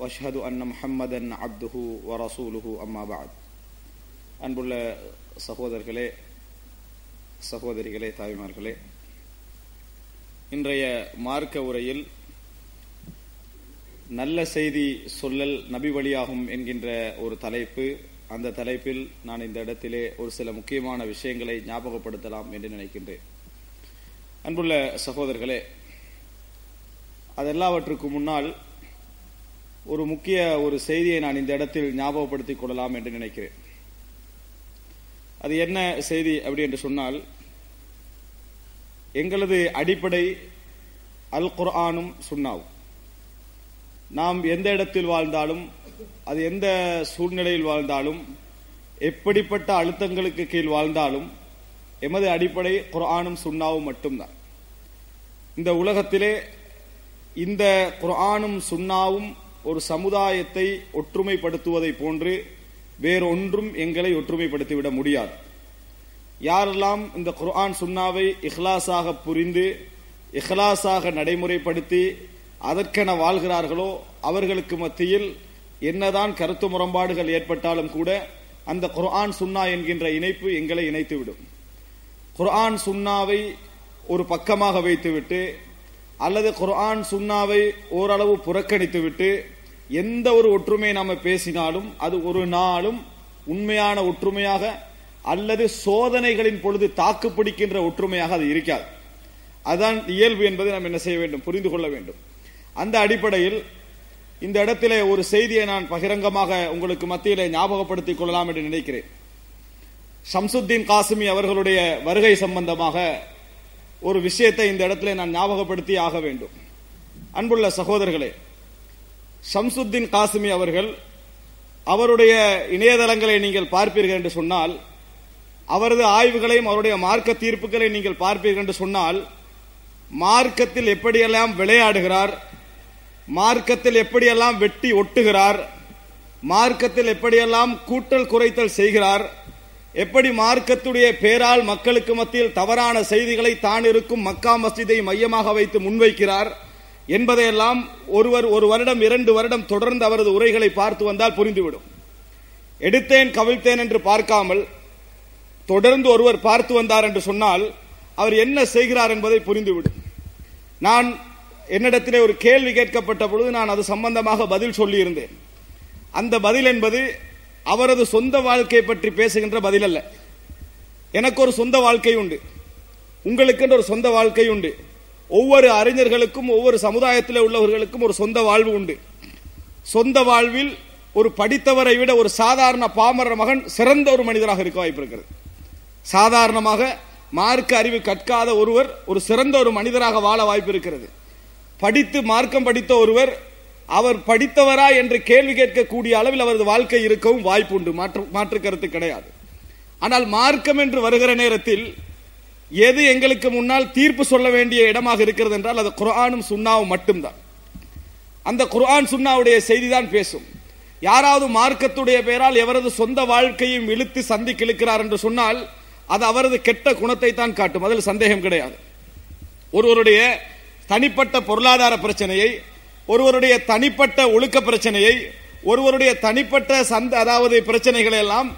வஷ்ஹது அன்ன முஹம்மதன் அப்துஹு வரசூலுஹு அம்மா பாத் அன்புள்ள சகோதரர்களே சகோதரிகளே தாய்மார்களே இன்றைய மார்க்க உரையில் நல்ல செய்தி சொல்லல் நபி வழியாகும் என்கின்ற ஒரு தலைப்பு. அந்த தலைப்பில் நான் இந்த இடத்திலே ஒரு சில முக்கியமான விஷயங்களை ஞாபகப்படுத்தலாம் என்று நினைக்கின்றேன். அன்புள்ள சகோதரர்களே அதெல்லாவற்றுக்கு முன்னால் ஒரு முக்கிய ஒரு செய்தியை நான் இந்த இடத்தில் ஞாபகப்படுத்திக் கொள்ளலாம் என்று நினைக்கிறேன். அது என்ன செய்தி அப்படி என்று சொன்னால் எங்களது அடிப்படை அல் குர்ஆனும் சுண்ணாவும் நாம் எந்த இடத்தில் வாழ்ந்தாலும் அது எந்த சூழ்நிலையில் வாழ்ந்தாலும் எப்படிப்பட்ட அழுத்தங்களுக்கு கீழ் வாழ்ந்தாலும் எமது அடிப்படை குர்ஆனும் சுண்ணாவும் மட்டும்தான். இந்த உலகத்திலே இந்த குர்ஆனும் சுண்ணாவும் ஒரு சமுதாயத்தை ஒற்றுமைப்படுத்துவதை போன்று வேறொன்றும் எங்களை ஒற்றுமைப்படுத்திவிட முடியாது. யாரெல்லாம் இந்த குர்ஆன் சுன்னாவை இஹ்லாஸாக புரிந்து இஹ்லாஸாக நடைமுறைப்படுத்தி அதற்கென வாழ்கிறார்களோ அவர்களுக்கு மத்தியில் என்னதான் கருத்து முரண்பாடுகள் ஏற்பட்டாலும் கூட அந்த குர்ஆன் சுன்னா என்கின்ற இணைப்பு எங்களை இணைத்துவிடும். குர்ஆன் சுன்னாவை ஒரு பக்கமாக வைத்துவிட்டு அல்லது குர்ஆன் சுன்னாவை ஓரளவு புறக்கணித்துவிட்டு எந்த ஒரு ஒற்றுமையை நாம பேசினாலும் அது ஒரு நாளும் உண்மையான ஒற்றுமையாக அல்லது சோதனைகளின் பொழுது தாக்கு பிடிக்கின்ற ஒற்றுமையாக அது இருக்காது. அதுதான் இயல்பு என்பதை நாம் என்ன செய்ய வேண்டும்? புரிந்து கொள்ள வேண்டும். அந்த அடிப்படையில் இந்த இடத்திலே ஒரு செய்தியை நான் பகிரங்கமாக உங்களுக்கு மத்தியிலே ஞாபகப்படுத்திக் கொள்ளலாம் என்று நினைக்கிறேன். ஷம்சுத்தீன் காசுமி அவர்களுடைய வருகை சம்பந்தமாக ஒரு விஷயத்தை இந்த இடத்துல நான் ஞாபகப்படுத்தி ஆக வேண்டும். அன்புள்ள சகோதரர்களே ஷம்சுத்தீன் காசிமி அவர்கள் அவருடைய இணையதளங்களை நீங்கள் பார்ப்பீர்கள் என்று சொன்னால் அவரது ஆய்வுகளையும் அவருடைய மார்க்க தீர்ப்புகளை நீங்கள் பார்ப்பீர்கள் என்று சொன்னால் மார்க்கத்தில் எப்படியெல்லாம் விளையாடுகிறார் மார்க்கத்தில் எப்படியெல்லாம் வெட்டி ஒட்டுகிறார் மார்க்கத்தில் எப்படியெல்லாம் கூட்டல் குறைத்தல் செய்கிறார் எப்படி மார்க்கத்துடைய பேரால் மக்களுக்கு மத்தியில் தவறான செய்திகளை தான் இருக்கும் மக்கா மஸ்ஜிதை மையமாக வைத்து முன்வைக்கிறார் என்பதையெல்லாம் ஒருவர் ஒரு வருடம் இரண்டு வருடம் தொடர்ந்து அவரது உரைகளை பார்த்து வந்தால் புரிந்துவிடும். எடுத்தேன் கவிழ்த்தேன் என்று பார்க்காமல் தொடர்ந்து ஒருவர் பார்த்து வந்தார் என்று சொன்னால் அவர் என்ன செய்கிறார் என்பதை புரிந்துவிடும். நான் என்னிடத்திலே ஒரு கேள்வி கேட்கப்பட்ட பொழுது நான் அது சம்பந்தமாக பதில் சொல்லியிருந்தேன். அந்த பதில் என்பது அவரது சொந்த வாழ்க்கை பற்றி பேசுகின்ற பதில் அல்ல எனக்கு ஒரு சொந்த வாழ்க்கை உண்டு. உங்களுக்கு ஒரு சொந்த வாழ்க்கை உண்டு. ஒவ்வொரு அறிஞர்களுக்கும் ஒவ்வொரு சமுதாயத்தில் உள்ளவர்களுக்கும் ஒரு சொந்த வாழ்வு உண்டு. சொந்த வாழ்வில் ஒரு படித்தவரை விட ஒரு சாதாரண பாமர மகன் சிறந்த ஒரு மனிதராக இருக்க வாய்ப்பு இருக்கிறது சாதாரணமாக மார்க்க அறிவு கற்காத ஒருவர் ஒரு சிறந்த ஒரு மனிதராக வாழ வாய்ப்பு இருக்கிறது படித்து மார்க்கம் படித்த ஒருவர் அவர் படித்தவரா என்று கேள்வி கேட்கக்கூடிய அளவில் அவரது வாழ்க்கை இருக்கவும் வாய்ப்பு உண்டு. மாற்று மாற்று கருத்து கிடையாது. ஆனால் மார்க்கம் என்று வருகிற நேரத்தில் எது எங்களுக்கு முன்னால் தீர்ப்பு சொல்ல வேண்டிய இடமாக இருக்கிறது என்றால் அது குர்ஆனும் சுண்ணாவும் மட்டும்தான். அந்த குர்ஆன் சுண்ணாவுடைய செய்திதான் பேசும். யாராவது மார்க்கத்துடைய பெயரால் எவரது சொந்த வாழ்க்கையும் இழுத்து சந்தி கிழக்கிறார் என்று சொன்னால் அது அவரது கெட்ட குணத்தை தான் காட்டும். அதில் சந்தேகம் கிடையாது. ஒருவருடைய தனிப்பட்ட பொருளாதார பிரச்சனையை ஒருவருடைய தனிப்பட்ட ஒழுக்க பிரச்சனையை ஒருவருடைய தனிப்பட்ட சந்த அதாவது பிரச்சனைகளை எல்லாம்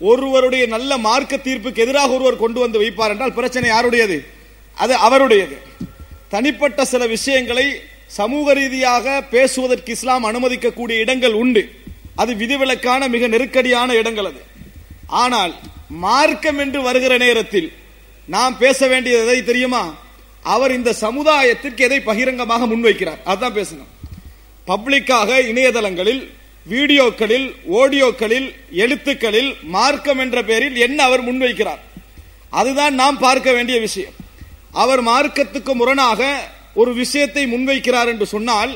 ஒருவருடைய நல்ல மார்க்க தீர்ப்புக்கு எதிராக ஒருவர் கொண்டு வந்து வைப்பார் என்றால் பிரச்சனை யாருடையது? அது அவருடையது. தனிப்பட்ட சில விஷயங்களை சமூக ரீதியாக பேசுவதற்கு இஸ்லாம் அனுமதிக்கக்கூடிய இடங்கள் உண்டு. அது விதிவிலக்கான மிக நெருக்கடியான இடங்கள் அது. ஆனால் மார்க்கம் என்று வருகிற நேரத்தில் நாம் பேச வேண்டியது எதை தெரியுமா? அவர் இந்த சமுதாயத்திற்கு எதை பகிரங்கமாக முன்வைக்கிறார்? அதுதான் பேசணும். பப்ளிக்காக இணையதளங்களில் வீடியோக்களில் ஓடியோக்களில் எழுத்துக்களில் மார்க்கம் என்ற பெயரில் என்ன அவர் முன்வைக்கிறார்? அதுதான் நாம் பார்க்க வேண்டிய விஷயம். அவர் மார்க்கத்துக்கு முரணாக ஒரு விஷயத்தை முன்வைக்கிறார் என்று சொன்னால்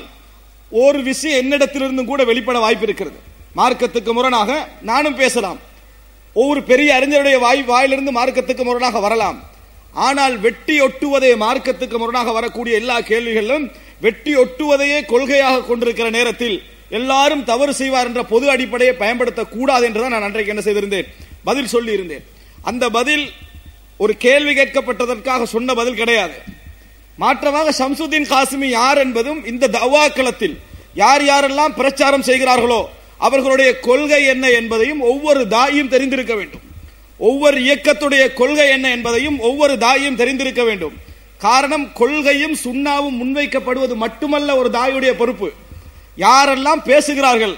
ஒரு விஷயம் என்னிடத்திலிருந்தும் கூட வெளிப்பட வாய்ப்பு இருக்கிறது மார்க்கத்துக்கு முரணாக நானும் பேசலாம். ஒவ்வொரு பெரிய அறிஞருடைய வாய் வாயிலிருந்து மார்க்கத்துக்கு முரணாக வரலாம். ஆனால் வெட்டி ஒட்டுவதே மார்க்கத்துக்கு முரணாக வரக்கூடிய எல்லா கேள்விகளிலும் வெட்டி ஒட்டுவதையே கொள்கையாக கொண்டிருக்கிற நேரத்தில் எல்லாரும் தவறு செய்வார் என்ற பொது அடிப்படையை பயன்படுத்தக் கூடாது என்றுதான் நான் அன்றைக்கு என்ன செய்திருந்தேன். பதில் சொல்லி இருந்தேன் அந்த பதில் ஒரு கேள்வி கேட்கப்பட்டதற்காக சொன்ன பதில் கிடையாது. மாற்றமாக ஷம்சுதீன் காசிமி யார் என்பதும் இந்த தவா களத்தில் யார் யாரெல்லாம் பிரச்சாரம் செய்கிறார்களோ அவர்களுடைய கொள்கை என்ன என்பதையும் ஒவ்வொரு தாயும் தெரிந்திருக்க வேண்டும். ஒவ்வொரு இயக்கத்துடைய கொள்கை என்ன என்பதையும் ஒவ்வொரு தாயும் தெரிந்திருக்க வேண்டும். காரணம் கொள்கையும் சுண்ணாவும் முன்வைக்கப்படுவது மட்டுமல்ல ஒரு தாயுடைய பொறுப்பு. யாரெல்லாம் பேசுகிறார்கள்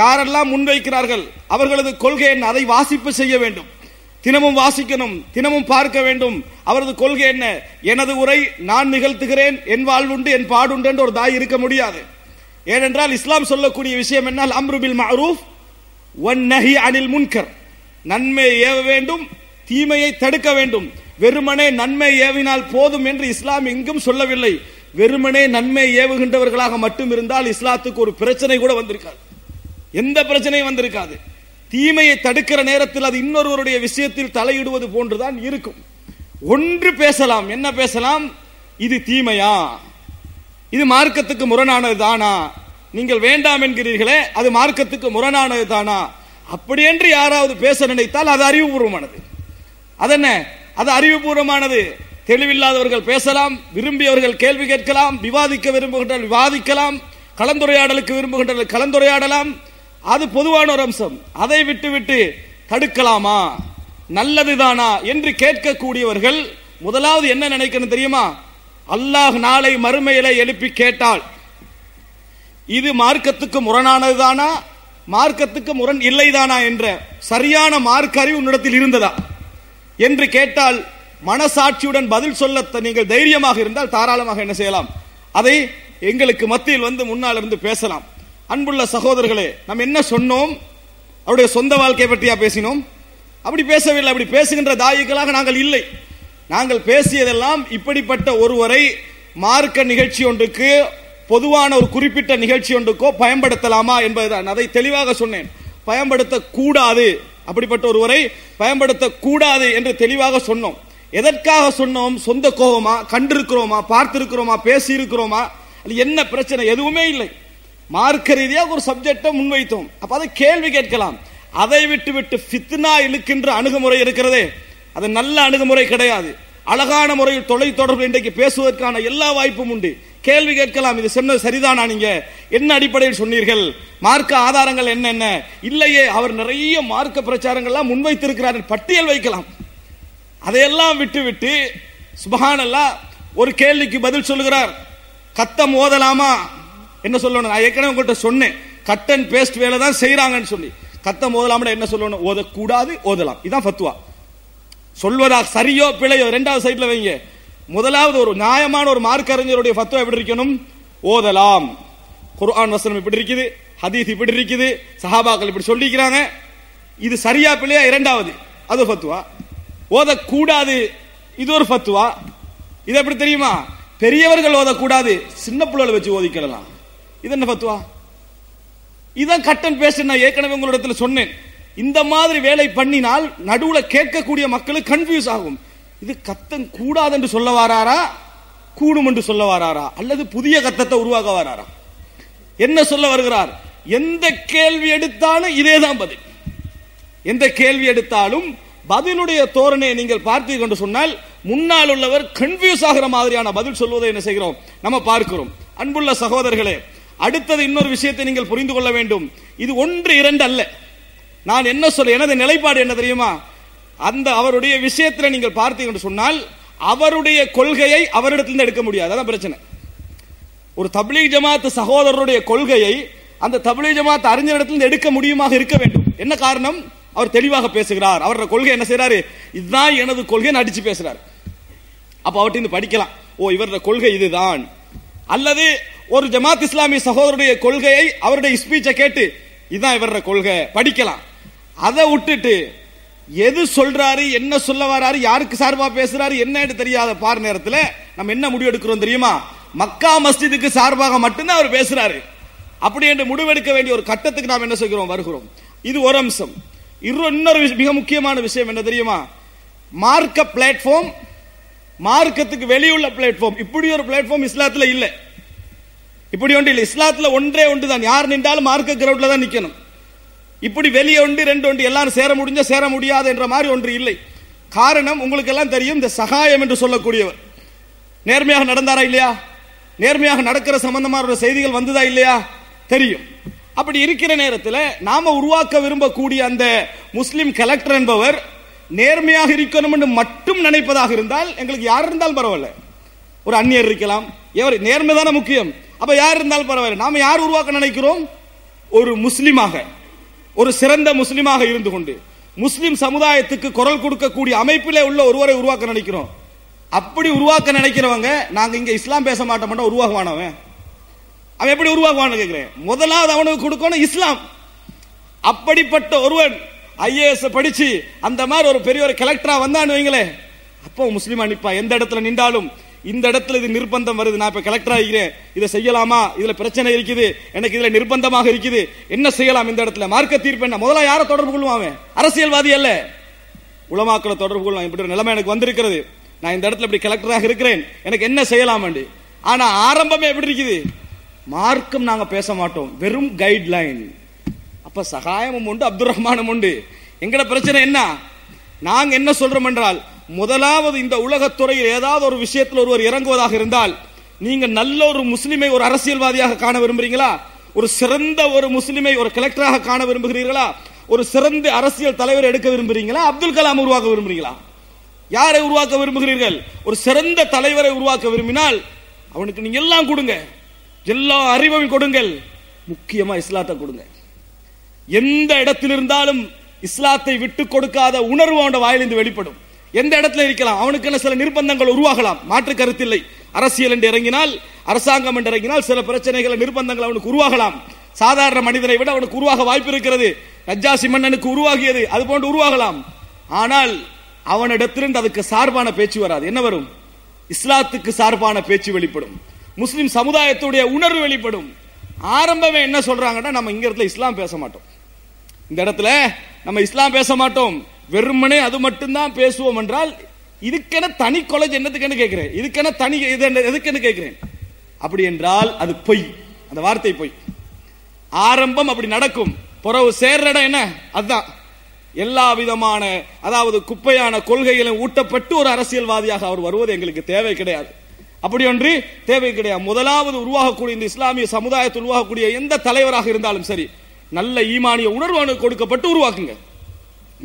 யாரெல்லாம் முன்வைக்கிறார்கள் அவர்களது கொள்கை என்ன அதை வாசிப்பு செய்ய வேண்டும். தினமும் வாசிக்கணும் தினமும் பார்க்க வேண்டும். அவரது கொள்கை என்ன எனது உரை நான் நிகழ்த்துகிறேன் என் வாழ்வுண்டு என் பாடுண்டு என்று ஒரு தாய் இருக்க முடியாது. ஏனென்றால் இஸ்லாம் சொல்லக்கூடிய விஷயம் என்னால் அம்ருபில் மஅரூஃப் ஒன் நஹி அனில் முன்கர். நன்மை ஏவ வேண்டும் தீமையை தடுக்க வேண்டும். வெறுமனே நன்மை ஏவினால் போதும் என்று இஸ்லாம் எங்கும் சொல்லவில்லை. வெறுமனே நன்மை ஏவுகின்றவர்களாக மட்டும் இருந்தால் இஸ்லாத்துக்கு ஒரு பிரச்சனை கூட வந்திருக்காது. எந்த பிரச்சனையும் வந்திருக்காது. தீமையை தடுக்கிற நேரத்தில் அது இன்னொருவருடைய விஷயத்தில் தலையிடுவது போன்றுதான் இருக்கும். ஒன்று பேசலாம். என்ன பேசலாம்? இது தீமையா? இது மார்க்கத்துக்கு முரணானது தானா நீங்கள் வேண்டாம் என்கிறீர்களே அது மார்க்கத்துக்கு முரணானது தானா அப்படி என்று யாராவது பேச நினைத்தால் அது அறிவுபூர்வமானது. அதென்ன? அது அறிவுபூர்வமானது. தெளிவில்லாதவர்கள் பேசலாம் விரும்பியவர்கள் கேள்வி கேட்கலாம் விவாதிக்க விரும்புகின்றால் விவாதிக்கலாம் கலந்துரையாடலுக்கு விரும்புகின்ற கலந்துரையாடலாம். அது பொதுவான ஒரு அம்சம். அதை விட்டுவிட்டு தடுக்கலாமா? நல்லதுதானா? என்று கேட்கக்கூடியவர்கள் முதலாவது என்ன நினைக்கணும் தெரியுமா? அல்லாஹ் நாளை மறுமையில எழுப்பி கேட்டால். இது மார்க்கத்துக்கு முரணானதுதானா? மார்க்கத்துக்கு முரண் இல்லைதானா என்ற சரியான மார்க்க அறிவு உன்னிடத்தில் இருந்ததா? என்று கேட்டால் மனசாட்சியுடன் பதில் சொல்ல நீங்கள் தைரியமாக இருந்தால் தாராளமாக என்ன செய்யலாம்? அதை எங்களுக்கு மத்தியில் வந்து முன்னால் இருந்து பேசலாம். அன்புள்ள சகோதரர்களே நாம் என்ன சொன்னோம்? அவருடைய சொந்த வாழ்க்கையை பற்றியா பேசினோம்? அப்படி பேசவில்லை. அப்படி பேசுகின்ற தாயிகளாக நாங்கள் இல்லை. நாங்கள் பேசியதெல்லாம் இப்படிப்பட்ட ஒருவரை மார்க்க நிகழ்ச்சி ஒன்றுக்கு பொதுவான ஒரு குறிப்பிட்ட நிகழ்ச்சி ஒன்றுக்கோ பயன்படுத்தலாமா என்பதுதான். அதை தெளிவாக சொன்னேன். பயன்படுத்தக்கூடாது. அப்படிப்பட்ட ஒருவரை பயன்படுத்தக்கூடாது என்று தெளிவாக சொன்னோம். எதற்காக சொன்னோம்? சொந்த கோபமா? கண்டிருக்கிறோமா? பார்த்திருக்கிறோமா? பேசியிருக்கிறோமா? அது என்ன பிரச்சனை? எதுவுமே இல்லை. மார்க்க ரீதியாக ஒரு சப்ஜெக்டை முன்வைத்தோம். அப்ப அதை கேள்வி கேட்கலாம். அதை விட்டு விட்டு ஃபித்னா இழுக்கின்ற அணுகுமுறை இருக்கிறதே. அது நல்ல அணுகுமுறை கிடையாது. அழகான முறையில் தொலை தொடர்பு இன்றைக்கு பேசுவதற்கான எல்லா வாய்ப்பும் உண்டு. கேள்வி கேட்கலாம். இது சொன்னது சரிதானா நீங்க? என்ன அடிப்படையில் சொன்னீர்கள்? மார்க்க ஆதாரங்கள் என்னென்ன இல்லையே அவர் நிறைய மார்க்க பிரச்சாரங்கள்லாம் முன்வைத்திருக்கிறார். பட்டியல் வைக்கலாம். அதையெல்லாம் விட்டு விட்டு சுபஹானல்லா ஒரு கேள்விக்கு பதில் சொல்லுகிறார். கத்தம் ஓதலாமா? என்ன சொல்லணும்? நான் ஏற்கனவே உங்கள்கிட்ட சொன்னேன். கட் அண்ட் பேஸ்ட் வேலை தான் செய்கிறாங்கன்னு சொல்லி. கத்தம் ஓதலாம்னா என்ன சொல்லணும்? ஓதக்கூடாது ஓதலாம். இதான் ஃபத்துவா சொல்வதா சரியோ பிழையோ ரெண்டாவது சைட்ல வைங்க. முதலாவது ஒரு நியாயமான ஒரு மார்க்கறிஞருடைய பத்துவம் ஃபத்வா எப்படி இருக்கணும்? ஓதலாம். குர்ஆன் வசனம் இப்படி இருக்குது ஹதீஸ் இப்படி இருக்குது சஹாபாக்கள் இப்படி சொல்லிக்கிறாங்க. இது சரியா பிள்ளையா இரண்டாவது அது ஃபத்துவா ஓதக்கூடாது இது ஒரு ஃபத்துவா இது எப்படி தெரியுமா? பெரியவர்கள் ஓதக்கூடாது சின்ன பிள்ளைகளை வச்சு ஓதிக்கலாம். இது என்ன ஃபத்துவா இதான் கட்டன் பேச நான் ஏற்கனவே உங்களிடத்துல சொன்னேன். இந்த மாதிரி வேலை பண்ணினால் நடுவுல கேட்கக்கூடிய மக்களுக்கு கன்ஃபியூஸ் ஆகும். இது கத்தம் கூடாது என்று சொல்ல வாராரா? கூடும் என்று சொல்ல வாராரா? அல்லது புதிய கத்தத்தை உருவாக்க வாராரா? என்ன சொல்ல வருகிறார்? எந்த கேள்வி எடுத்தாலும் இதேதான் பதில். எந்த கேள்வி எடுத்தாலும் பதிலுடைய தோரணையை நீங்கள் பார்த்து கொண்டு சொன்னால் முன்னால் உள்ளவர் கன்ஃபியூஸ் ஆகிற மாதிரியான பதில் சொல்வதை என்ன செய்கிறோம்? நம்ம பார்க்கிறோம். அன்புள்ள சகோதரர்களே அடுத்தது இன்னொரு விஷயத்தை நீங்கள் புரிந்து கொள்ள வேண்டும். இது ஒன்று இரண்டு அல்ல. நான் என்ன சொல்ல எனது நிலைப்பாடு என்ன தெரியுமா? அந்த அவருடைய விஷயத்தில் நீங்கள் பார்த்தீங்கன்னு என்று சொன்னால் அவருடைய கொள்கையை அவரிடத்திலிருந்து எடுக்க முடியாது. அதான் பிரச்சனை. ஒரு தப்லீக் ஜமாத் சகோதரருடைய கொள்கையை அந்த தப்லீக் ஜமாத் அறிஞரிடத்திலிருந்து எடுக்க முடியுமாக இருக்க வேண்டும். என்ன காரணம்? அவர் தெளிவாக பேசுகிறார். அவரோட கொள்கை என்ன செய்யறாரு இதுதான் எனது கொள்கைன்னு அடிச்சு பேசுறாரு. அப்ப அவர்கிட்ட படிக்கலாம். ஓ இவரோட கொள்கை இதுதான். அல்லது ஒரு ஜமாத் இஸ்லாமிய சகோதரருடைய கொள்கையை அவருடைய ஸ்பீச்சை கேட்டு இதுதான் இவரோட கொள்கை படிக்கலாம். அதை விட்டுட்டு எது சொல்றாரு என்ன சொல்ல வராரு யாருக்கு சார்பா பேசுறாரு என்னன்னு தெரியாத பார் நேரத்துல நம்ம என்ன முடிவு எடுக்கிறோம் தெரியுமா? மக்கா மஸ்ஜிதுக்கு சார்பாக மட்டும்தான் அவர் பேசுறாரு. அப்படி என்று முடிவெடுக்க வேண்டிய ஒரு கட்டத்துக்கு நாம் என்ன செய்கிறோம்? வருகிறோம். இது ஒரு அம்சம். இரு- இன்னொரு மிக முக்கியமான விஷயம் என்ன தெரியுமா? மார்க்க பிளாட்ஃபார்ம் மார்க்கத்துக்கு வெளியுள்ள பிளாட்ஃபார்ம் இப்படி ஒரு பிளாட்ஃபார்ம் இஸ்லாத்துல இல்லை. இப்படி ஒன்று இல்லை. இஸ்லாத்துல ஒன்றே ஒன்று தான் யார் நின்றாலும் மார்க்க கிரவுண்ட்ல தான் நிற்கணும் இப்படி வெளியே ஒன்று ரெண்டு ஒன்று எல்லாரும் சேர முடிஞ்ச சேர முடியாது என்ற மாதிரி ஒன்று இல்லை. காரணம் உங்களுக்கு எல்லாம் தெரியும் இந்த சகாயம் என்று சொல்லக்கூடியவர். நேர்மையாக நடந்தாரா இல்லையா? நேர்மையாக நடக்கிற சம்பந்தமான ஒரு செய்திகள் வந்ததா இல்லையா? தெரியும். அப்படி இருக்கிற நேரத்தில் நாம உருவாக்க விரும்பக்கூடிய அந்த முஸ்லிம் கலெக்டர் என்பவர் நேர்மையாக இருக்கணும் என்று மட்டும் நினைப்பதாக இருந்தால் எங்களுக்கு யார் இருந்தாலும் பரவாயில்ல. ஒரு அந்நியர் இருக்கலாம். எவர் நேர்மை தானே முக்கியம். அப்ப யார் இருந்தாலும் பரவாயில்ல. நாம யார் உருவாக்க நினைக்கிறோம்? ஒரு முஸ்லிமாக. ஒரு சிறந்த முஸ்லீமாக இருந்து கொண்டு முஸ்லிம் சமுதாயத்துக்கு குரல் கொடுக்கக்கூடிய அமைப்பிலே உள்ள ஒருவரை உருவாக்க நினைக்கிறோம். அப்படி உருவாக்க நினைக்கிறவங்க நாங்க இங்க இஸ்லாம் பேச மாட்டோம் உருவாகுவானவன் அவன். எப்படி உருவாகுவான்னு கேட்கிறேன் முதலாவது அவனுக்கு கொடுக்கணும் இஸ்லாம். அப்படிப்பட்ட ஒருவன் ஐஏஎஸ் படிச்சு அந்த மாதிரி ஒரு பெரிய ஒரு கலெக்டரா வந்தான்னு வைங்களே அப்போ முஸ்லீம் அனுப்பா எந்த இடத்துல நின்றாலும் இந்த இடத்துல இது நிர்பந்தம் வருது. நான் இப்ப கலெக்டர் ஆகிறேன் இதை செய்யலாமா? இதுல பிரச்சனை இருக்குது. எனக்கு இதுல நிர்பந்தமாக இருக்குது. என்ன செய்யலாம் இந்த இடத்துல? மார்க்க தீர்ப்பு என்ன? முதல்ல யாரை தொடர்பு கொள்வான் அரசியல்வாதி அல்ல. உளமாக்களை தொடர்பு கொள்ளலாம் இப்படி ஒரு நிலைமை எனக்கு வந்திருக்கிறது. நான் இந்த இடத்துல இப்படி கலெக்டராக இருக்கிறேன். எனக்கு என்ன செய்யலாம் ஆனா ஆரம்பமே எப்படி இருக்குது? மார்க்கம் நாங்க பேச மாட்டோம். வெறும் கைட்லைன் அப்ப சகாயமும் உண்டு அப்துல் ரஹ்மானும் உண்டு. எங்கட பிரச்சனை என்ன? நாங்க என்ன சொல்றோம் என்றால் முதலாவது இந்த உலகத்துறையில் ஏதாவது ஒரு விஷயத்தில் ஒருவர் இறங்குவதாக இருந்தால் நீங்க நல்ல ஒரு முஸ்லிமை ஒரு அரசியல்வாதியாக காண விரும்புறீங்களா ஒரு சிறந்த ஒரு முஸ்லிமை ஒரு கலெக்டராக காண விரும்புகிறீர்களா? ஒரு சிறந்த அரசியல் தலைவர் எடுக்க விரும்புறீங்களா அப்துல் கலாம் உருவாக்க விரும்புறீங்களா யாரை உருவாக்க விரும்புகிறீர்கள்? ஒரு சிறந்த தலைவரை உருவாக்க விரும்பினால் அவனுக்கு நீங்க எல்லாம் கொடுங்க. எல்லா அறிவையும் கொடுங்கள். முக்கியமா இஸ்லாத்தை கொடுங்க. எந்த இடத்தில் இருந்தாலும் இஸ்லாத்தை விட்டு கொடுக்காத உணர்வு அவனோட வாயிலிருந்து வெளிப்படும். எந்த இடத்துல இருக்கலாம்? அவனுக்கு சில நிர்பந்தங்கள் உருவாகலாம். மாற்று கருத்தில்லை. அரசியல் என்று இறங்கினால் அரசாங்கம் என்று இறங்கினால் சில பிரச்சனைகள் நிர்பந்தங்கள் அவனுக்கு உருவாகலாம். சாதாரண மனிதனை விட அவனுக்கு உருவாக வாய்ப்பு இருக்கிறது. நஜ்ஜாசி மன்னனுக்கு உருவாகியது அது போன்று உருவாகலாம். ஆனால் அவனிடத்திலிருந்து அதுக்கு சார்பான பேச்சு வராது. என்ன வரும்? இஸ்லாத்துக்கு சார்பான பேச்சு வெளிப்படும். முஸ்லிம் சமுதாயத்துடைய உணர்வு வெளிப்படும். ஆரம்பமே என்ன சொல்றாங்கன்னா நம்ம இங்க இடத்துல இஸ்லாம் பேச மாட்டோம். இந்த இடத்துல நம்ம இஸ்லாம் பேச மாட்டோம். வெறுமனே அது மட்டும்தான் பேசுவோம் என்றால் இதுக்கென தனி கொலை என்னத்துக்குன்னு கேட்கிறேன்? இதுக்கென தனி இது என்ன- எதுக்குன்னு கேட்கிறேன்? அப்படி என்றால் அது பொய். அந்த வார்த்தை பொய். ஆரம்பம் அப்படி நடக்கும். புறவு சேர்ற இடம் என்ன? அதுதான். எல்லா விதமான அதாவது குப்பையான கொள்கைகளும் ஊட்டப்பட்டு ஒரு அரசியல்வாதியாக அவர் வருவது எங்களுக்கு தேவை கிடையாது. அப்படி ஒன்று தேவை கிடையாது. முதலாவது உருவாகக்கூடிய இந்த இஸ்லாமிய சமுதாயத்தில் உருவாகக்கூடிய எந்த தலைவராக இருந்தாலும் சரி நல்ல ஈமானிய உணர்வு கொடுக்கப்பட்டு உருவாக்குங்க.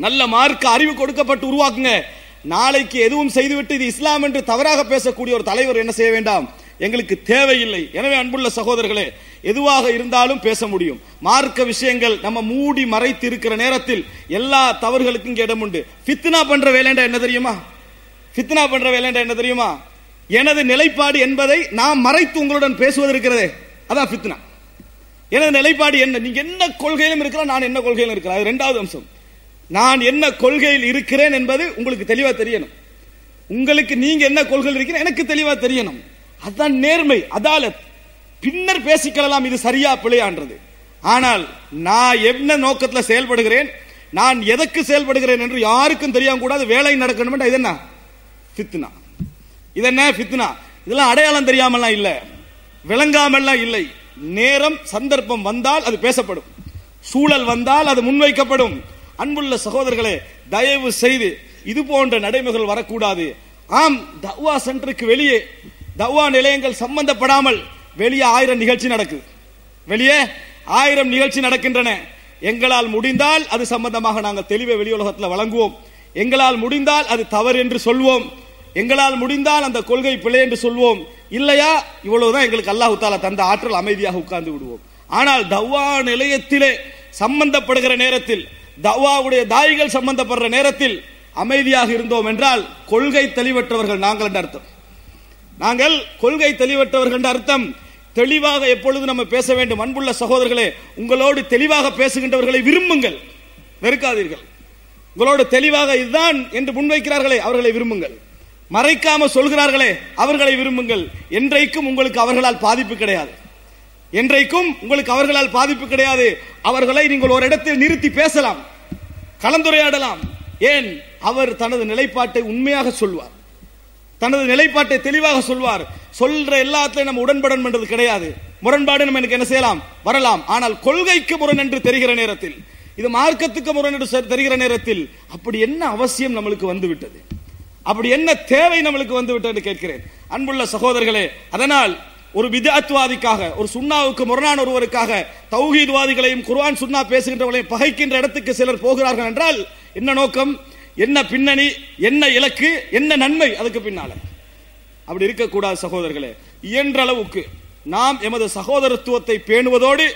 நல்ல மார்க்க அறிவு கொடுக்கப்பட்டு உருவாக்குங்க. நாளைக்கு எதுவும் செய்துவிட்டு இது இஸ்லாம் என்று தவறாக பேசக்கூடிய ஒரு தலைவர் என்ன செய்ய வேண்டாம்? எங்களுக்கு தேவையில்லை. எனவே அன்புள்ள சகோதரர்களே எதுவாக இருந்தாலும் பேச முடியும். மார்க்க விஷயங்கள் நம்ம மூடி மறைத்து இருக்கிற நேரத்தில் எல்லா தவறுகளுக்கும் இங்கே இடம் உண்டு. ஃபித்னா பண்ற வேலைண்டா என்ன தெரியுமா? ஃபித்னா பண்ற வேலைண்டா என்ன தெரியுமா? எனது நிலைப்பாடு என்பதை நான் மறைத்து உங்களுடன் பேசுவது இருக்கிறதே. அதான் ஃபித்னா. எனது நிலைப்பாடு என்ன? நீங்க என்ன கொள்கையிலும் இருக்கிற நான் என்ன கொள்கையிலும் இருக்கிறேன் அது ரெண்டாவது அம்சம். நான் என்ன கொள்கையில் இருக்கிறேன் என்பது உங்களுக்கு தெளிவா தெரியணும். உங்களுக்கு நீங்க என்ன கொள்கையில் இருக்கிற எனக்கு தெளிவா தெரியணும். அதுதான் நேர்மை அதாலத். பின்னர் பேசிக்கலாம் இது சரியா பிழையான்றது. ஆனால் நான் என்ன நோக்கத்தில் செயல்படுகிறேன் நான் எதற்கு செயல்படுகிறேன் என்று யாருக்கும் தெரியாம கூடாது வேலை நடக்கணும் இது என்ன? ஃபித்னா. இது என்ன ஃபித்னா? இதெல்லாம் அடையாளம் தெரியாமலாம் இல்ல. விளங்காமல்லாம் இல்லை. நேரம் சந்தர்ப்பம் வந்தால் அது பேசப்படும். சூழல் வந்தால் அது முன்வைக்கப்படும். அன்புள்ள சகோதரர்களே தயவு செய்து இது போன்ற நடைமுறைகள் வரக்கூடாது. ஆம் தவ்வா சென்டருக்கு வெளியே தவ்வா நிலையங்கள் சம்பந்தப்படாமல் வெளியே ஆயிரம் நிகழ்ச்சி நடக்குது. வெளியே ஆயிரம் நிகழ்ச்சி நடக்கின்றன. எங்களால் முடிந்தால் அது சம்பந்தமாக நாங்கள் தெளிவை வெளி உலகத்தில் வழங்குவோம். எங்களால் முடிந்தால் அது தவறு என்று சொல்வோம். எங்களால் முடிந்தால் அந்த கொள்கை பிழை என்று சொல்வோம். இல்லையா? இவ்வளவுதான் எங்களுக்கு அல்லாஹு தாலா தந்த ஆற்றல் அமைதியாக உட்கார்ந்து விடுவோம். ஆனால் தவ்வா நிலையத்திலே சம்பந்தப்படுகிற நேரத்தில் தவாவுடைய தாய்கள் சம்பந்தப்படுற நேரத்தில் அமைதியாக இருந்தோம் என்றால் கொள்கை தெளிவற்றவர்கள் நாங்கள் என்று அர்த்தம். நாங்கள் கொள்கை தெளிவற்றவர்கள் என்ற அர்த்தம். தெளிவாக எப்பொழுது நம்ம பேச வேண்டும். அன்புள்ள சகோதரர்களே உங்களோடு தெளிவாக பேசுகின்றவர்களை விரும்புங்கள். வெறுக்காதீர்கள். உங்களோடு தெளிவாக இதுதான் என்று முன்வைக்கிறார்களே அவர்களை விரும்புங்கள். மறைக்காம சொல்கிறார்களே அவர்களை விரும்புங்கள். என்றைக்கும் உங்களுக்கு அவர்களால் பாதிப்பு கிடையாது. என்றைக்கும் உங்களுக்கு அவர்களால் பாதிப்பு கிடையாது. அவர்களை நீங்கள் ஒரு இடத்தில் நிறுத்தி பேசலாம் கலந்துரையாடலாம். ஏன்? அவர் தனது நிலைப்பாட்டை உண்மையாக சொல்வார். தனது நிலைப்பாட்டை தெளிவாக சொல்வார். சொல்ற எல்லாத்திலையும் நம்ம உடன்படன் பண்றது கிடையாது. முரண்பாடு நம்ம எனக்கு என்ன செய்யலாம்? வரலாம். ஆனால் கொள்கைக்கு முரண் என்று தெரிகிற நேரத்தில் இது மார்க்கத்துக்கு முரண் என்று தெரிகிற நேரத்தில் அப்படி என்ன அவசியம் நம்மளுக்கு வந்து விட்டது அப்படி என்ன தேவை நம்மளுக்கு வந்து விட்டது என்று கேட்கிறேன். அன்புள்ள சகோதரர்களே அதனால் ஒரு விதாத்வாதிக்காக ஒரு சுண்ணாவுக்கு முரணான ஒருவருக்காக தௌஹீத்வாதிகளையும் குர்ஆன் சுண்ணா பேசுகின்றவர்களையும் பகைக்கின்ற இடத்துக்கு சிலர் போகிறார்கள் என்றால் என்ன நோக்கம்? என்ன பின்னணி? என்ன இலக்கு? என்ன நன்மை? அதுக்கு பின்னால. அப்படி இருக்கக்கூடாது சகோதரர்களே. இயன்ற அளவுக்கு நாம் எமது சகோதரத்துவத்தை பேணுவதோடு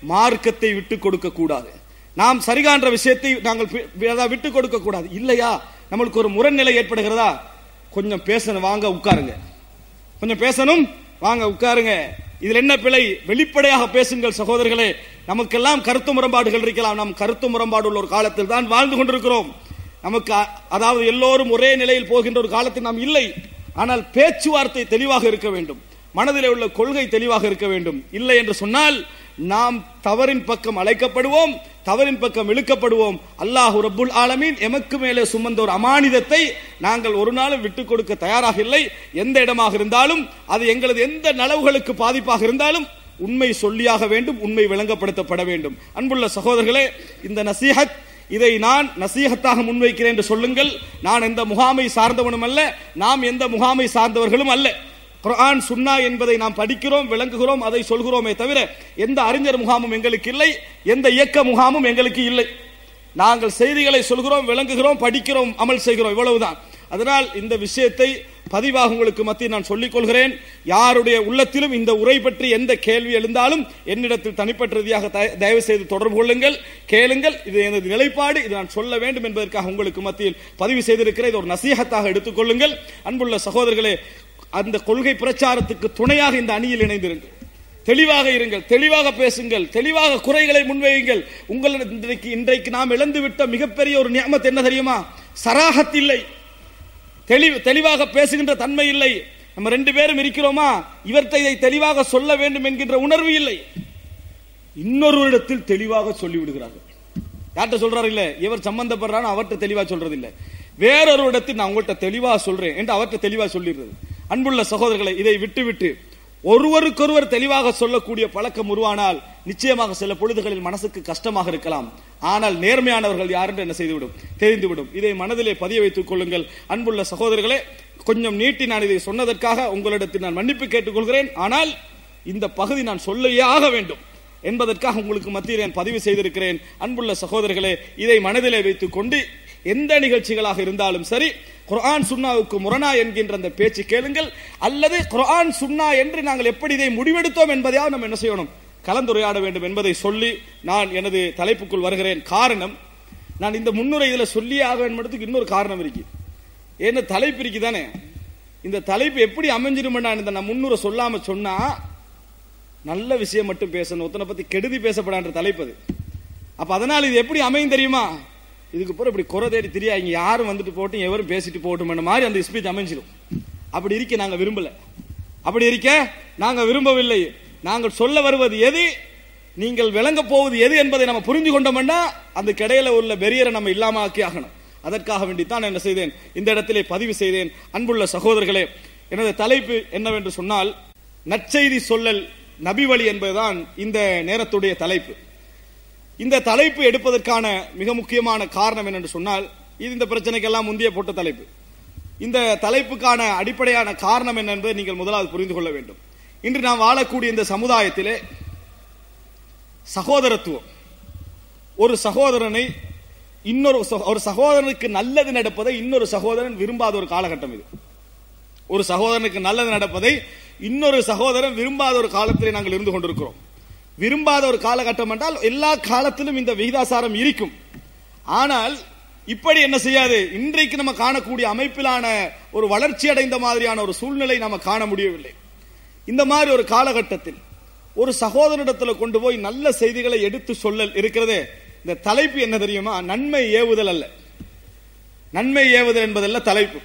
மார்க்கத்தை விட்டு கொடுக்க கூடாது நாம் சரிகான்ற விஷயத்தை நாங்கள் விட்டு கொடுக்க கூடாது இல்லையா? நம்மளுக்கு ஒரு முரண்நிலை ஏற்படுகிறதா? கொஞ்சம் பேசணும் வாங்க உட்காருங்க. கொஞ்சம் பேசணும் வாங்க உட்காருங்க. இதுல என்ன பிழை? வெளிப்படையாக பேசுங்கள் சகோதரர்களே. நமக்கெல்லாம் கருத்து முரண்பாடுகள் இருக்கலாம். நாம் கருத்து முரண்பாடு உள்ள ஒரு காலத்தில் தான் வாழ்ந்து கொண்டிருக்கிறோம். நமக்கு அதாவது எல்லோரும் ஒரே நிலையில் போகின்ற ஒரு காலத்தில் நாம் இல்லை. ஆனால் பேச்சுவார்த்தை தெளிவாக இருக்க வேண்டும். மனதிலே உள்ள கொள்கை தெளிவாக இருக்க வேண்டும். இல்லை என்று சொன்னால் நாம் தவறின் பக்கம் அழைக்கப்படுவோம் தவறின் பக்கம் இழுக்கப்படுவோம். அல்லாஹ் ரபுல் ஆலமீன் எமக்கு மேலே சுமந்த ஒரு அமானிதத்தை நாங்கள் ஒரு நாளும் விட்டுக் கொடுக்க தயாராக இல்லை. எந்த இடமாக இருந்தாலும் அது எங்களது எந்த நலவுகளுக்கு பாதிப்பாக இருந்தாலும் உண்மை சொல்லியாக வேண்டும் உண்மை விளங்கப்படுத்தப்பட வேண்டும். அன்புள்ள சகோதரர்களே இந்த நசீஹத் இதை நான் நசீகத்தாக முன்வைக்கிறேன் என்று சொல்லுங்கள். நான் எந்த முகாமை சார்ந்தவனும் அல்ல நாம் எந்த முகாமை சார்ந்தவர்களும் அல்ல. குரான் சுன்னா என்பதை நாம் படிக்கிறோம் விளங்குகிறோம் அதை சொல்கிறோமே தவிர எந்த அறிஞர் முகாமும் எங்களுக்கு இல்லை எந்த இயக்க முகாமும் எங்களுக்கு இல்லை. நாங்கள் செய்திகளை சொல்கிறோம் விளங்குகிறோம் படிக்கிறோம் அமல் செய்கிறோம் இவ்வளவுதான். அதனால் இந்த விஷயத்தை பதிவாக உங்களுக்கு மத்தியில் நான் சொல்லிக் கொள்கிறேன். யாருடைய உள்ளத்திலும் இந்த உரை பற்றி எந்த கேள்வி எழுந்தாலும் என்னிடத்தில் தனிப்பட்ட ரீதியாக தய- தயவு செய்து தொடர்பு கொள்ளுங்கள் கேளுங்கள். இது எனது நிலைப்பாடு. இது நான் சொல்ல வேண்டும் என்பதற்காக உங்களுக்கு மத்தியில் பதிவு செய்திருக்கிறேன். இது ஒரு நசீகத்தாக எடுத்துக்கொள்ளுங்கள் அன்புள்ள சகோதரர்களே அந்த கொள்கை பிரச்சாரத்துக்கு துணையாக இந்த அணியில் இணைந்திருங்கள். தெளிவாக இருங்கள். தெளிவாக பேசுங்கள். தெளிவாக குறைகளை முன்வையுங்கள். உங்களிடம் இன்றைக்கு இன்றைக்கு நாம் இழந்து விட்ட மிகப்பெரிய ஒரு நியமத் என்ன தெரியுமா? சராகத் இல்லை. தெளிவு தெளிவாக பேசுகின்ற தன்மை இல்லை. நம்ம ரெண்டு பேரும் இருக்கிறோமா? இவர்கிட்ட இதை தெளிவாக சொல்ல வேண்டும் என்கின்ற உணர்வு இல்லை. இன்னொருவரிடத்தில் தெளிவாக சொல்லி விடுகிறார்கள் யார்கிட்ட சொல்றாரு இல்ல? இவர் சம்பந்தப்படுறான்னு அவர்கிட்ட தெளிவா சொல்றது இல்லை வேறொரு இடத்தில் நான் உங்கள்கிட்ட தெளிவா சொல்றேன் என்று அவர்கிட்ட தெளிவா சொல்லிடுறது. அன்புள்ள சகோதரர்களை இதை விட்டுவிட்டு ஒருவருக்கொருவர் தெளிவாக சொல்லக்கூடிய பழக்கம் உருவானால் நிச்சயமாக சில பொழுதுகளில் மனசுக்கு கஷ்டமாக இருக்கலாம். ஆனால் நேர்மையானவர்கள் யார் என்று என்ன செய்துவிடும்? தெரிந்துவிடும். இதை மனதிலே பதிய வைத்துக் கொள்ளுங்கள். அன்புள்ள சகோதரர்களே கொஞ்சம் நீட்டி நான் இதை சொன்னதற்காக உங்களிடத்தில் நான் மன்னிப்பு கேட்டுக்கொள்கிறேன். ஆனால் இந்த பகுதி நான் சொல்லையே ஆக வேண்டும் என்பதற்காக உங்களுக்கு மத்தியில் பதிவு செய்திருக்கிறேன். அன்புள்ள சகோதரர்களே இதை மனதிலே வைத்துக் கொண்டு எந்த நிகழ்ச்சிகளாக இருந்தாலும் சரி குர்ஆன் சுன்னாவுக்கு முரணா என்கின்ற அந்த பேச்சு கேளுங்கள். அல்லது குர்ஆன் சுன்னா என்று நாங்கள் எப்படி இதை முடிவெடுத்தோம் என்பதையாவது நம்ம என்ன செய்யணும்? கலந்துரையாட வேண்டும் என்பதை சொல்லி நான் எனது தலைப்புக்குள் வருகிறேன். காரணம் நான் இந்த முன்னுரை இதுல சொல்லியே ஆக வேண்டும்ன்றதுக்கு இன்னொரு காரணம் இருக்கு. ஏன்னா தலைப்பு இருக்கு தானே. இந்த தலைப்பு எப்படி அமைஞ்சிருமென்னா இந்த நான் முன்னுரை சொல்லாம சொன்னா நல்ல விஷயம் மட்டும் பேசணும். ஒருத்தனை பத்தி கெடுதி பேசப்படான்ற தலைப்பு அது. அப்ப அதனால இது எப்படி அமையும் தெரியுமா? இதுக்கு பிறகு இப்படி குறை தேடி தெரியா இங்க யாரும் வந்துட்டு போட்டும் எவரும் பேசிட்டு போட்டும் மாதிரி அந்த ஸ்பீச் அமைஞ்சிடும் அப்படி இருக்க நாங்க விரும்பல. அப்படி இருக்க நாங்க விரும்பவில்லை. நாங்கள் சொல்ல வருவது எது? நீங்கள் விளங்க போவது எது என்பதை நம்ம புரிஞ்சு கொண்டோம்னா அந்த கிடையில உள்ள பெரியரை நம்ம இல்லாம ஆக்கி ஆகணும். அதற்காக வேண்டித்தான் என்ன செய்தேன்? இந்த இடத்திலே பதிவு செய்தேன். அன்புள்ள சகோதரர்களே எனது தலைப்பு என்னவென்று சொன்னால் நற்செய்தி சொல்லல் நபி வழி என்பதுதான் இந்த நேரத்துடைய தலைப்பு. இந்த தலைப்பு எடுப்பதற்கான மிக முக்கியமான காரணம் என்னென்று சொன்னால் இது இந்த பிரச்சனைக்கெல்லாம் முந்தைய போட்ட தலைப்பு. இந்த தலைப்புக்கான அடிப்படையான காரணம் என்ன என்பதை நீங்கள் முதலாவது புரிந்து கொள்ள வேண்டும். இன்று நாம் வாழக்கூடிய இந்த சமுதாயத்திலே சகோதரத்துவம். ஒரு சகோதரனை இன்னொரு சகோ- ஒரு சகோதரனுக்கு நல்லது நடப்பதை இன்னொரு சகோதரன் விரும்பாத ஒரு காலகட்டம் இது. ஒரு சகோதரனுக்கு நல்லது நடப்பதை இன்னொரு சகோதரன் விரும்பாத ஒரு காலத்திலே நாங்கள் இருந்து கொண்டிருக்கிறோம். விரும்பாத ஒரு காலகட்டம் என்றால் எல்லா காலத்திலும் இந்த விகிதாசாரம் இருக்கும். ஆனால் இப்படி என்ன செய்யாது? இன்றைக்கு நம்ம காணக்கூடிய அமைப்பிலான ஒரு வளர்ச்சி அடைந்த மாதிரியான ஒரு சூழ்நிலை நாம காண முடியவில்லை. இந்த மாதிரி ஒரு காலகட்டத்தில் ஒரு சகோதரிடத்தில் கொண்டு போய் நல்ல செய்திகளை எடுத்து சொல்லல் இருக்கிறதே இந்த தலைப்பு என்ன தெரியுமா? நன்மை ஏவுதல் அல்ல. நன்மை ஏவுதல் என்பதல்ல தலைப்பு.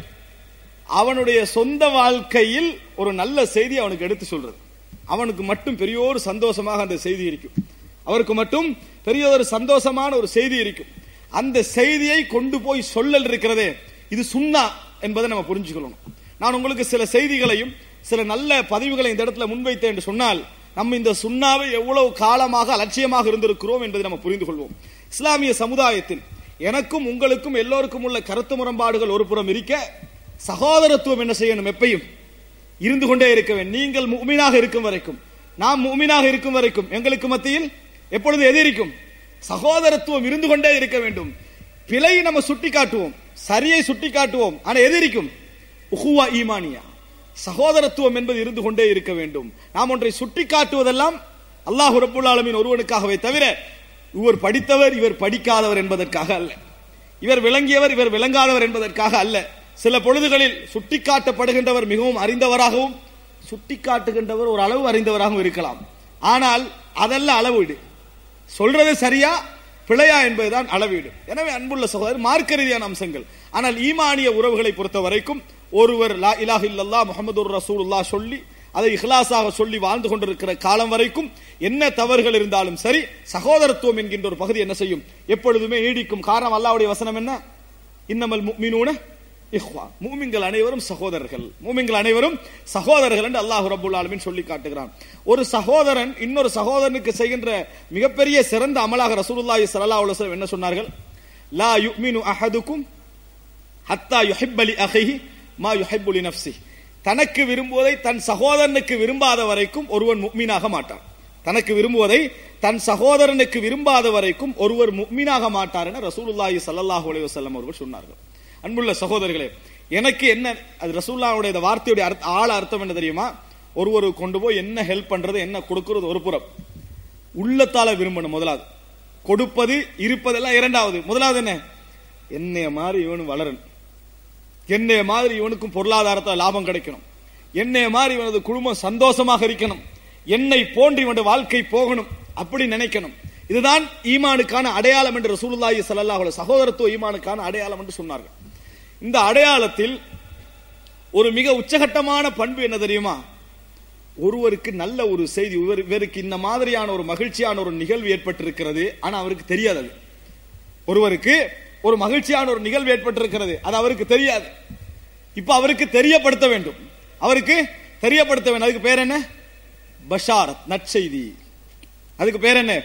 அவனுடைய சொந்த வாழ்க்கையில் ஒரு நல்ல செய்தி அவனுக்கு எடுத்து சொல்றது. அவனுக்கு மட்டும் பெரிய ஒரு சந்தோஷமாக அந்த செய்தி இருக்கும். அவருக்கு மட்டும் பெரிய ஒரு சந்தோஷமான ஒரு செய்தி இருக்கும். அந்த செய்தியை கொண்டு போய் சொல்லல் இருக்கிறதே இது சுண்ணா என்பதை நம்ம புரிஞ்சுக்கொள்ளணும். நான் உங்களுக்கு சில செய்திகளையும் சில நல்ல பதிவுகளை இந்த இடத்துல முன்வைத்தேன் என்று சொன்னால் நம்ம இந்த சுண்ணாவை எவ்வளவு காலமாக அலட்சியமாக இருந்திருக்கிறோம் என்பதை நம்ம புரிந்து கொள்வோம் இஸ்லாமிய சமுதாயத்தில் எனக்கும் உங்களுக்கும் எல்லோருக்கும் உள்ள கருத்து முரண்பாடுகள் ஒரு புறம் இருக்க சகோதரத்துவம் என்ன செய்யணும் எப்பையும்? இருந்து கொண்டே இருக்க வேண்டும். நீங்கள் முக்மீனாக இருக்கும் வரைக்கும். நாம் முக்மீனாக இருக்கும் வரைக்கும். எங்களுக்கு மத்தியில் எப்பொழுது எது இருக்கும் சகோதரத்துவம் இருந்து கொண்டே இருக்க வேண்டும். பிழையை நம்ம சுட்டி காட்டுவோம் சரியை சுட்டி காட்டுவோம் ஆனா எது இருக்கும் உஹுவா ஈமானியா. சகோதரத்துவம் என்பது இருந்து கொண்டே இருக்க வேண்டும். நாம் ஒன்றை சுட்டி காட்டுவதெல்லாம் அல்லாஹ் ரபுல்லாலமின் ஒருவனுக்காகவே தவிர இவர் படித்தவர் இவர் படிக்காதவர் என்பதற்காக அல்ல. இவர் விளங்கியவர் இவர் விளங்காதவர் என்பதற்காக அல்ல. சில பொழுதுகளில் சுட்டிக்காட்டப்படுகின்றவர் மிகவும் அறிந்தவராகவும் சுட்டிக்காட்டுகின்றவர் ஒரு அளவு அறிந்தவராகவும் இருக்கலாம். ஆனால் அதல்ல அளவீடு. சொல்றது சரியா பிழையா என்பதுதான் அளவீடு. எனவே அன்புள்ள சகோதரர் மார்க்க ரீதியான அம்சங்கள். ஆனால் ஈமானிய உறவுகளை பொறுத்த வரைக்கும் ஒருவர் லா இலாஹ இல்லல்லா முகமது ரசூலுல்லா சொல்லி அதை இஹ்லாஸாக சொல்லி வாழ்ந்து கொண்டிருக்கிற காலம் வரைக்கும் என்ன தவறுகள் இருந்தாலும் சரி சகோதரத்துவம் என்கின்ற ஒரு பகுதி என்ன செய்யும்? எப்பொழுதுமே நீடிக்கும். காரணம் அல்லாவுடைய வசனம் என்ன? இன்னமல் மீனூன இஹ்வா மூமிங்கள் அனைவரும் சகோதரர்கள். மூமிங்கள் அனைவரும் சகோதரர்கள் என்று அல்லாஹ் ரபுல் ஆலமின் சொல்லி காட்டுகிறான். ஒரு சகோதரன் இன்னொரு சகோதரனுக்கு செய்கின்ற மிகப்பெரிய சிறந்த அமலாக ரசூலுல்லாஹி சல்லா அலைஹி என்ன சொன்னார்கள்? லா யுமினு அஹதுக்கும் ஹத்தா யுஹிப்பலி அஹிஹி மா யுஹிப்புலி நப்சி தனக்கு விரும்புவதை தன் சகோதரனுக்கு விரும்பாத வரைக்கும் ஒருவன் முக்மீனாக மாட்டான். தனக்கு விரும்புவதை தன் சகோதரனுக்கு விரும்பாத வரைக்கும் ஒருவர் முக்மீனாக மாட்டார் என ரசூலுல்லாஹி ஸல்லல்லாஹு அலைஹி வஸல்லம் அவர்கள் சொன்னார்கள். அன்புள்ள சகோதரர்களே எனக்கு என்ன அது ரசூல்லாவுடைய இந்த வார்த்தையுடைய அர்த்த ஆழ அர்த்தம் என்ன தெரியுமா? ஒருவருக்கு கொண்டு போய் என்ன ஹெல்ப் பண்றது என்ன கொடுக்கறது ஒரு புறம். உள்ளத்தால விரும்பணும் முதலாவது. கொடுப்பது இருப்பதெல்லாம் இரண்டாவது. முதலாவது என்ன? என்னைய மாதிரி இவனு வளரணும். என்னைய மாதிரி இவனுக்கும் பொருளாதாரத்தில் லாபம் கிடைக்கணும். என்னைய மாதிரி இவனது குடும்பம் சந்தோஷமாக இருக்கணும். என்னை போன்று இவனுடைய வாழ்க்கை போகணும் அப்படி நினைக்கணும். இதுதான் ஈமானுக்கான அடையாளம் என்று ரசூலுல்லாஹி ஸல்லல்லாஹு சகோதரத்துவ ஈமானுக்கான அடையாளம் என்று சொன்னார்கள். இந்த அடையாளத்தில் ஒரு மிக உச்சகட்டமான பண்பு என்ன தெரியுமா? ஒருவருக்கு நல்ல ஒரு செய்தி இவருக்கு இந்த மாதிரியான ஒரு மகிழ்ச்சியான ஒரு நிகழ்வு ஏற்பட்டிருக்கிறது. ஆனா அவருக்கு தெரியாது அது. ஒருவருக்கு ஒரு மகிழ்ச்சியான ஒரு நிகழ்வு ஏற்பட்டிருக்கிறது. அது அவருக்கு தெரியாது. இப்ப அவருக்கு தெரியப்படுத்த வேண்டும். அவருக்கு தெரியப்படுத்த வேண்டும். அதுக்கு பேர் என்ன? பஷாரத் நற்செய்தி. அதுக்கு பேர் என்ன?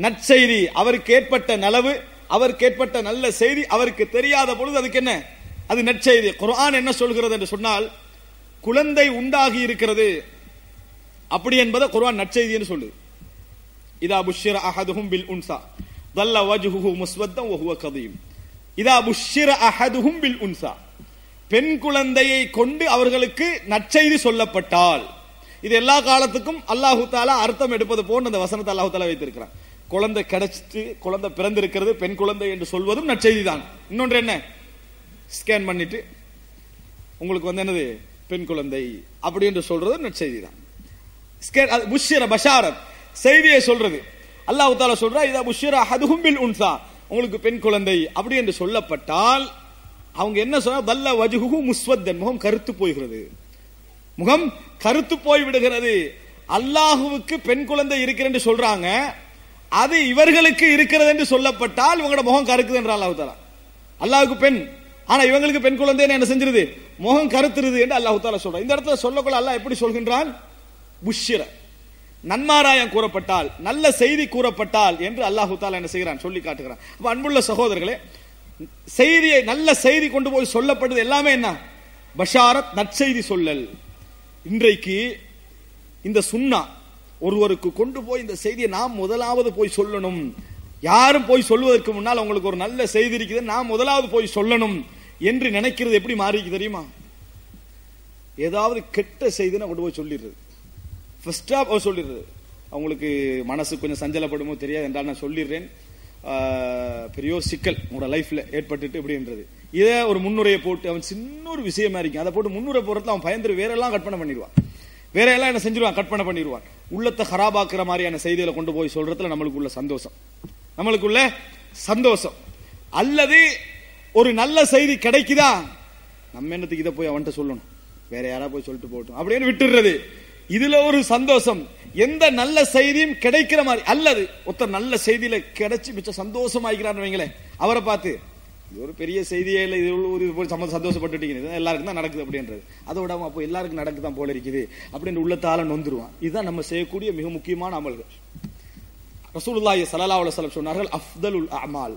நற்செய்தி. அவருக்கு ஏற்பட்ட நலவு அவருக்கு ஏற்பட்ட நல்ல செய்தி அவருக்கு தெரியாத பொழுது அதுக்கு என்ன? அது நற்செய்தி. குரான் என்ன சொல்கிறது என்று சொன்னால் குழந்தை உண்டாகி இருக்கிறது. அப்படி என்பதை குர்ஆன் நற்செய்தி என்று சொல்லுது. இதா புஷ்ஷிர அஹதுஹும் பில் உன்சா. தல்ல வஜ்ஹுஹு முஸ்வத்தம் வஹுவ கதீம். இதா புஷ்ஷிர அஹதுஹும் பில் உன்சா. பெண் குழந்தையை கொண்டு அவர்களுக்கு நற்செய்தி சொல்லப்பட்டால் இது எல்லா காலத்துக்கும் அல்லாஹு தாலா அர்த்தம் எடுப்பது போன்று அந்த வசனத்தை அல்லாஹு தாலா வைத்திருக்கிறான். குழந்தை கிடைச்சிட்டு குழந்தை பிறந்திருக்கிறது பெண் குழந்தை என்று சொல்வதும் நற்செய்தி தான். இன்னொன்று என்ன? ஸ்கேன் பண்ணிட்டு உங்களுக்கு வந்து என்னது? பெண் குழந்தை அப்படி என்று சொல்றது நற்செய்தி தான் ஸ்கேன் அது புஷ்யர பஷாரத். செய்தியை சொல்றது. அல்லாஹ் தாலா சொல்றா இதா புஷ்ஷிர ஹதுஹும் பில் உன்சா. உங்களுக்கு பெண் குழந்தை அப்படி என்று சொல்லப்பட்டால் அவங்க என்ன சொன்னா வல்ல வஜுகு முஸ்வத்தன். முகம் கருத்து போகிறது முகம் கருத்து போய் விடுகிறது. அல்லாஹுவுக்கு பெண் குழந்தை இருக்கிறது சொல்றாங்க. அது இவர்களுக்கு இருக்கிறது என்று சொல்லப்பட்டால் இவங்களோட முகம் கருக்குது என்றால் அல்லாஹு தாலா அல்லாஹுக்கு பெண் ஆனா இவங்களுக்கு பெண் குழந்தைன்னு என்ன செஞ்சிருது? முகம் கருத்துருது என்று அல்லாஹு தாலா சொல்றான். இந்த இடத்துல சொல்லக்குள்ள அல்லாஹ் எப்படி சொல்கின்றான்? புஷ்ஷிர நன்மாராயம் கூறப்பட்டால் நல்ல செய்தி கூறப்பட்டால் என்று அல்லாஹு தாலா என்ன செய்கிறான்? சொல்லி காட்டுகிறான். அப்ப அன்புள்ள சகோதரர்களே செய்தியை நல்ல செய்தி கொண்டு போய் சொல்லப்பட்டது எல்லாமே என்ன? பஷாரத் நற்செய்தி சொல்லல். இன்றைக்கு இந்த சுண்ணா ஒருவருக்கு கொண்டு போய் இந்த செய்தியை நாம் முதலாவது போய் சொல்லணும். யாரும் போய் சொல்வதற்கு முன்னால் உங்களுக்கு ஒரு நல்ல செய்தி இருக்குது. நான் முதலாவது போய் சொல்லணும் என்று நினைக்கிறது எப்படி மாறிக்கு தெரியுமா? ஏதாவது கெட்ட செய்தினா கொண்டு போய் சொல்லிடுறது. ஃபர்ஸ்டா போய் சொல்லிடுறது. அவங்களுக்கு மனசு கொஞ்சம் சஞ்சலப்படுமோ தெரியாது என்றால் நான் சொல்லிடுறேன். பெரியோ பெரிய ஒரு சிக்கல் உங்களோட லைஃப்ல ஏற்பட்டுட்டு எப்படின்றது. இதே ஒரு முன்னுரையை போட்டு அவன் சின்ன ஒரு விஷயமா இருக்கும் அதை போட்டு முன்னுரை போறதுல அவன் பயந்துரு வேற எல்லாம் கற்பனை பண்ணிடுவான். வேற எல்லாம் என்ன செஞ்சிருவான்? கற்பனை பண்ணிடுவான். உள்ளத்தை ஹராபாக்குற மாதிரியான செய்திகளை கொண்டு போய் சொல்றதுல நம்மளுக்கு உள்ள சந்தோஷம். நம்மளுக்குள்ள சந்தோஷம். அல்லது ஒரு நல்ல செய்தி கிடைக்குதா? நம்ம என்னத்துக்கு இதை போய் அவன்கிட்ட சொல்லணும்? வேற யாரா போய் சொல்லிட்டு போட்டோம் அப்படின்னு விட்டுடுறது. இதுல ஒரு சந்தோஷம். எந்த நல்ல செய்தியும் கிடைக்கிற மாதிரி அல்லது ஒருத்தர் நல்ல செய்தியில கிடைச்சு மிச்சம் சந்தோஷமாயிக்கிறான்னு வைங்களேன். அவரை பார்த்து இது ஒரு பெரிய செய்தியே இல்லை இது ஒரு இது போய் சம்ம சந்தோஷப்பட்டுட்டீங்க. எல்லாருக்கும் தான் நடக்குது அப்படின்றது. அதை விடாம அப்போ எல்லாருக்கும் நடக்குதான் போல இருக்குது. அப்படின்னு உள்ளத்தால நொந்துருவான். இதுதான் நம்ம செய்யக்கூடிய மிக முக்கியமான அமல்கள். ரசூலுல்லாஹி ஸல்லல்லாஹு அலுவலம் சொன்னார்கள் அஃதலுல் அமால்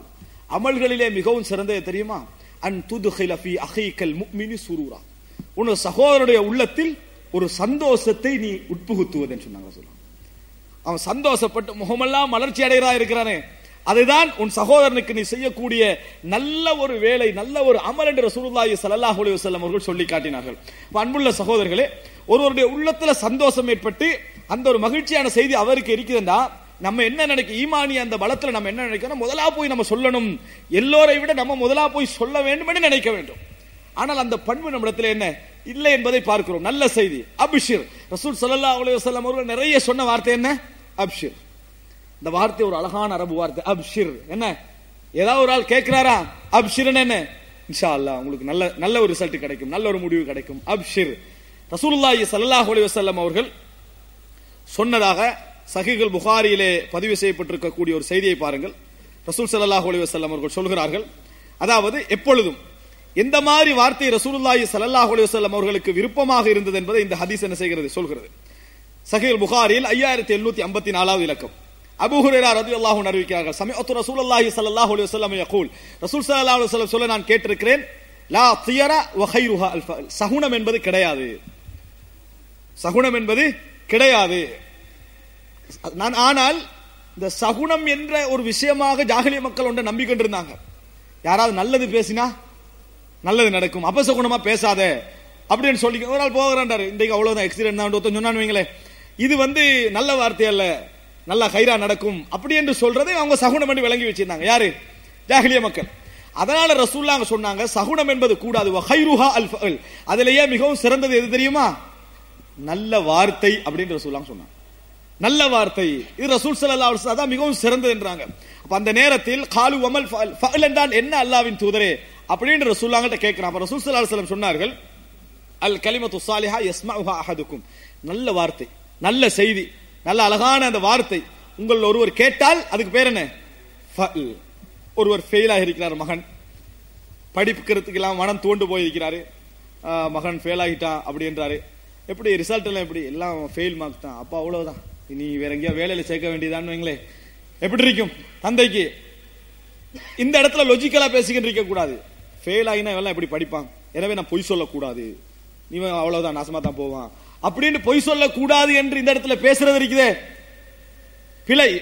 அமல்களிலே மிகவும் சிறந்தது தெரியுமா? அன் துது ஃபீ அஹீக்கல் முக்மினி சுரூரா. உன் சகோதரனுடைய உள்ளத்தில் ஒரு சந்தோஷத்தை நீ உட்புகுத்துவதுன்னு சொன்னாங்க ரசூலுல்லாஹ் அவன் சந்தோஷப்பட்டு முகமெல்லாம் மலர்ச்சி அடைகிறா இருக்கிறானே. அதுதான் உன் சகோதரனுக்கு நீ செய்யக்கூடிய நல்ல ஒரு வேலை நல்ல ஒரு அமல் என்று ரசூலுல்லாஹி ஸல்லல்லாஹு அலைஹி வஸல்லம் அவர்கள் சொல்லி காட்டினார்கள். அன்புள்ள சகோதரர்களே ஒருவருடைய உள்ளத்துல சந்தோஷம் ஏற்பட்டு அந்த ஒரு மகிழ்ச்சியான செய்தி அவருக்கு இருக்குதுன்னா நம்ம என்ன நினைக்க ஈமானி அந்த பலத்துல நம்ம என்ன நினைக்கிறோம் முதலா போய் நம்ம சொல்லணும். எல்லோரை விட நம்ம முதலா போய் சொல்ல வேண்டும் என்று நினைக்க வேண்டும். ஆனால் அந்த பண்பு நம்மிடத்தில் என்ன? இல்லை என்பதை பார்க்கிறோம். நல்ல செய்தி. அபிஷிர். ரசூல் சல்லா அலைஹி வஸல்லம் அவர்கள் நிறைய சொன்ன வார்த்தை என்ன? அப்ஷிர். இந்த வார்த்தை ஒரு அழகான அரபு வார்த்தை. அப்ஷிர். என்ன? ஏதாவது ஒரு ஆள் கேட்கிறாரா? அப்ஷிர்னு என்ன? இன்ஷா அல்லாஹ் உங்களுக்கு நல்ல நல்ல ஒரு ரிசல்ட் கிடைக்கும். நல்ல ஒரு முடிவு கிடைக்கும். அப்ஷிர். ரசூலுல்லாஹி சல்லாஹ் அலைஹி வஸல்லம் அவர்கள் சொன்னதாக சகிகள் புகாரியிலே பதிவு செய்யப்பட்டிருக்கக்கூடிய ஒரு செய்தியை பாருங்கள். ரசூல் சல்லாஹ் அலைஹி அவர்கள் சொல்கிறார்கள் அதாவது எப்பொழுதும் எந்த மாதிரி வார்த்தை ரசூலுல்லாஹி சல்லாஹ் அலைஹி வஸல்லம் அவர்களுக்கு விருப்பமாக இருந்தது என்பதை இந்த ஹதீஸ் என்ன செய்கிறது? சொல்கிறது. சஹீல் புகாரியில் ஐயாயிரத்தி எழுநூத்தி ஐம்பத்தி நாலாவது இலக்கம். அபு ரதி அல்லாஹு அறிவிக்கிறார்கள் சமயத்து ரசூலுல்லாஹி ஸல்லல்லாஹு அலைஹி வஸல்லம் யகூல் ரசூல் சல்லாஹ் அலைஹி வஸல்லம் சொல்ல நான் கேட்டிருக்கிறேன் லா தியரா வஹைருஹா கைருஹா சகுனம் என்பது கிடையாது. சகுனம் என்பது கிடையாது. நான் ஆனால் இந்த சகுனம் என்ற ஒரு விஷயமாக ஜாகிலிய மக்கள் ஒன்றை நம்பிக்கொண்டிருந்தாங்க யாராவது நல்லது பேசினா நல்லது நடக்கும். அபசகுணமா பேசாத அப்படின்னு சொல்லி ஒரு நாள் போகிறாண்டாரு இன்றைக்கு அவ்வளவுதான் எக்ஸிடென்ட் தான் ஒருத்தன் சொன்னான்னு வைங்களேன் இது வந்து நல்ல வார்த்தை அல்ல. நல்ல கைரா நடக்கும். அப்படி என்று சொல்றதை அவங்க சகுனம் என்று விளங்கி வச்சிருந்தாங்க. யாரு? ஜாகிலிய மக்கள். அதனால ரசூல்லா சொன்னாங்க சகுனம் என்பது கூடாது. ஹைருஹா அல் ஃபஅல். அதிலேயே மிகவும் சிறந்தது எது தெரியுமா? நல்ல வார்த்தை அப்படின்னு ரசூல்லாம் சொன்னாங்க. நல்ல வார்த்தை. இது ரசூல் சல்லா அதான் மிகவும் சிறந்தது என்றாங்க. அப்ப அந்த நேரத்தில் காலு வமல் ஃபஅல் என்றால் என்ன அல்லாவின் தூதரே? அப்படின்னு ரசூல்லாங்கிட்ட கேட்கிறான். அப்ப ரசூல் சல்லா அலுவலம் சொன்னார்கள் அல் கலிமத்து சாலிஹா யஸ்மஉஹா அஹதுக்கும். நல்ல வார்த்தை நல்ல செய்தி நல்ல அழகான அந்த வார்த்தை. உங்கள் ஒருவர் கேட்டால் அதுக்கு பேர் என்ன? ஒருவர் ஃபெயிலாக இருக்கிறார் மகன். படிப்புக்கிறதுக்கு எல்லாம் மனம் தூண்டு போயிருக்கிறாரு. மகன் ஃபெயில் ஆகிட்டான் அப்படின்றாரு எப்படி ரிசல்ட் எல்லாம் எப்படி? எல்லாம் ஃபெயில் மார்க் தான். அப்பா அவ்வளவுதான். நீ வேற எங்கேயா வேலையில சேர்க்க வேண்டியதான்னு வைங்களேன் எப்படி இருக்கும்? தந்தைக்கு இந்த இடத்துல லொஜிக்கலா பேசிக்கிட்டு இருக்க கூடாது. ஃபெயில் ஆகினா இவெல்லாம் எப்படி படிப்பான்? எனவே நான் பொய் சொல்லக்கூடாது. நீ அவ்வளவுதான் நாசமா தான் போவான். அப்படின்னு பொய் சொல்லக்கூடாது என்று இந்த இடத்துல பேசுறது இருக்குதே. பிழை.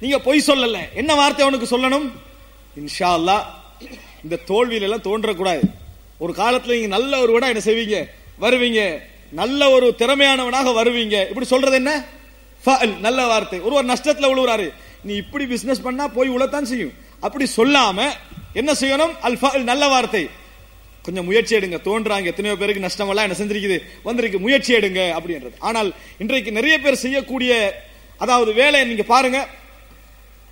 நீங்க பொய் சொல்லல. என்ன வார்த்தை அவனுக்கு சொல்லணும்? இன்ஷா அல்லாஹ் இந்த தோல்வியில எல்லாம் தோன்றக்கூடாது. ஒரு காலத்துல நீங்க நல்ல ஒரு விட என்ன செய்வீங்க? வருவீங்க. நல்ல ஒரு திறமையானவனாக வருவீங்க. இப்படி சொல்றது என்ன? நல்ல வார்த்தை. ஒருவர் நஷ்டத்துல விழுவுறாரு நீ இப்படி பிசினஸ் பண்ணா போய் உழத்தான் செய்யும். அப்படி சொல்லாம என்ன செய்யணும்? அல் நல்ல வார்த்தை. கொஞ்சம் முயற்சி எடுங்க. தோன்றாங்க. எத்தனையோ பேருக்கு நஷ்டம் எல்லாம் என்ன செஞ்சிருக்குது? வந்திருக்கு. முயற்சி எடுங்க அப்படின்றது. ஆனால் இன்றைக்கு நிறைய பேர் செய்யக்கூடிய அதாவது வேலையை நீங்க பாருங்க.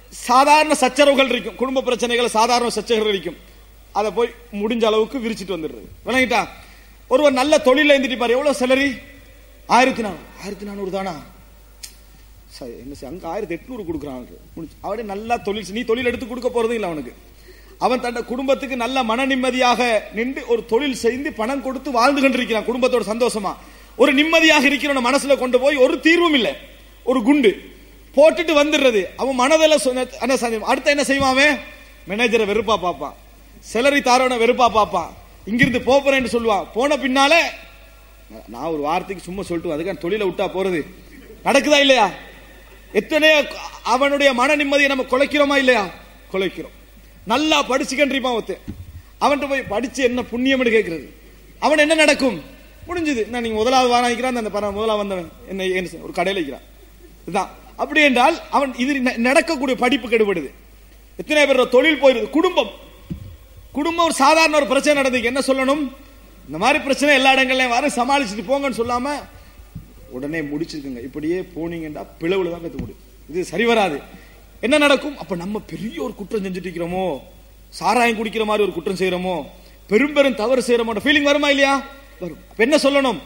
சாதாரண சச்சரவுகள் இருக்கும். குடும்ப பிரச்சனைகள் சாதாரண சச்சரவுகள் இருக்கும். அதை போய் முடிஞ்ச அளவுக்கு விரிச்சிட்டு வந்துடுறது. விளங்கிட்டா? ஒருவர் நல்ல தொழில இருந்துட்டு பாரு. எவ்வளவு சேலரி ஆயிரத்தி நானூறு. ஆயிரத்தி நானூறு தானா? என்ன செய்ய அங்கே ஆயிரத்தி எட்நூறு கொடுக்குறான் முடிச்சு அவனே நல்லா தொழில் நீ தொழில் எடுத்து கொடுக்க போறதும் இல்லை அவனுக்கு. அவன் தன் குடும்பத்துக்கு நல்ல மன நிம்மதியாக நின்று ஒரு தொழில் செய்து பணம் கொடுத்து வாழ்ந்து கொண்டிருக்கிறான் குடும்பத்தோட சந்தோஷமா. ஒரு நிம்மதியாக இருக்கிறவன மனசுல கொண்டு போய் ஒரு தீர்வும் இல்லை. ஒரு குண்டு. போட்டுட்டு வந்துடுறது. அவன் மனதில் அடுத்த என்ன என்ன செய்வான் அவன்? மேனேஜரை வெறுப்பா பார்ப்பான். செலரி தாரவனை வெறுப்பா பார்ப்பான். இங்கிருந்து போறேன்னு சொல்லுவான் போன பின்னால நான் ஒரு வார்த்தைக்கு சும்மா சொல்லிட்டு அதுக்கான தொழிலை விட்டா போறது. நடக்குதா இல்லையா? எத்தனையோ அவனுடைய மன நிம்மதியை நம்ம குலைக்கிறோமா இல்லையா? குலைக்கிறோம். நல்லா படிச்சுக்கின்றிருப்பான் ஒருத்தன் அவன்கிட்ட போய் படிச்சு என்ன புண்ணியம்னு கேட்கறது? அவன் என்ன நடக்கும்? முடிஞ்சது. நான் நீங்க முதலாவது வாங்கிக்கிறான் அந்த பர- முதலாவது வந்தவன் என்ன என்ன ஒரு கடையில் வைக்கிறான் இதுதான். அப்படி என்றால் அவன் இது ந- நடக்கக்கூடிய படிப்பு கெடுபடுது. எத்தனை பேர் தொழில் போயிருது. குடும்பம். குடும்பம் ஒரு சாதாரண ஒரு பிரச்சனை நடந்தது. என்ன சொல்லணும்? இந்த மாதிரி பிரச்சனை எல்லா இடங்கள்லயும் வர சமாளிச்சுட்டு போங்கன்னு சொல்லாம உடனே முடிச்சிருக்குங்க. இப்படியே போனீங்கன்னா பிளவுல தான் கத்து முடியும் இது சரி வராது. என்ன நடக்கும்? அப்ப நம்ம பெரிய ஒரு குற்றம் செஞ்சுட்டு இருக்கிறோமோ சாராயம் குடிக்கிற மாதிரி ஒரு குற்றம் செய்யறோமோ பெரும்பெரும் தவறு செய்யறோமோ ஃபீலிங் வருமா இல்லையா? வரும். அப்ப என்ன சொல்லணும்?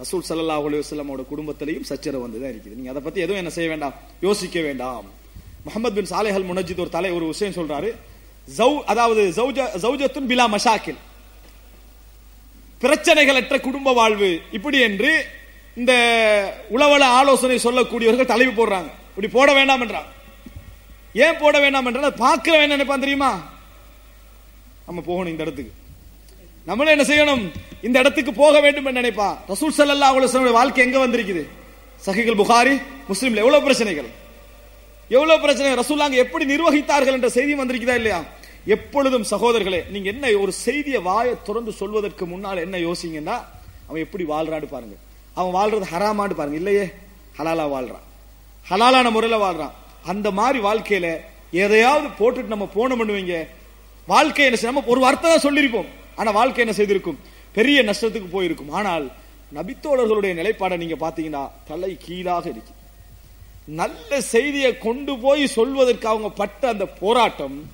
ரசூல் சல்லா அலைஹி வஸல்லமோட குடும்பத்திலையும் சச்சரவு வந்துதான் இருக்குது. நீங்க அதை பத்தி எதுவும் என்ன செய்ய வேண்டாம். யோசிக்க வேண்டாம். முகமது பின் சாலேஹல் முனஜித் ஒரு தலை ஒரு விஷயம் சொல்றாரு. ஜவு அதாவது ஜவுஜத்துன் பிலா மஷாக்கில். பிரச்சனைகளற்ற குடும்ப வாழ்வு. இப்படி என்று இந்த உளவள ஆலோசனை சொல்லக்கூடியவர்கள் தலைவு போடுறாங்க. இப்படி போட வேண்டாம் என்றாங்க ஏன் போட வேண்டாம் என்றால் பார்க்க வேண்டாம் நினைப்பான் தெரியுமா? நம்ம போகணும் இந்த இடத்துக்கு. நம்மளும் என்ன செய்யணும்? இந்த இடத்துக்கு போக வேண்டும் என்று நினைப்பா ரசூல் சல்லா அலைஹி வாழ்க்கை எங்க வந்திருக்குது? சகிகள் புகாரி முஸ்லீம்ல. எவ்வளவு பிரச்சனைகள்? எவ்வளவு பிரச்சனை? ரசூல்லாங்க எப்படி நிர்வகித்தார்கள் என்ற செய்தி வந்திருக்குதா இல்லையா? எப்பொழுதும் சகோதரர்களே நீங்க என்ன ஒரு செய்தியை வாயை திறந்து சொல்வதற்கு முன்னால் என்ன யோசிங்கன்னா அவன் எப்படி வாழ்றாடு பாருங்க. அவன் வாழ்றது ஹராமான்னு பாருங்க. இல்லையே? ஹலாலா வாழ்றான். ஹலாலான முறையில் வாழ்றான். அந்த மாதிரி வாழ்க்கையில எதையாவது போட்டுட்டு நம்ம போன பண்ணுவீங்க. வாழ்க்கை என்ன செய்ய- நம்ம ஒரு வார்த்தை தான் சொல்லியிருப்போம். ஆனா வாழ்க்கை என்ன செய்திருக்கும்? பெரிய நஷ்டத்துக்கு போயிருக்கும். ஆனால் நபித்தோழர்களுடைய நிலைப்பாடை நீங்க பாத்தீங்கன்னா தலை கீழாக இருக்கு. நல்ல செய்தியை கொண்டு போய் சொல்வதற்கு அவங்க பட்ட அந்த போராட்டம்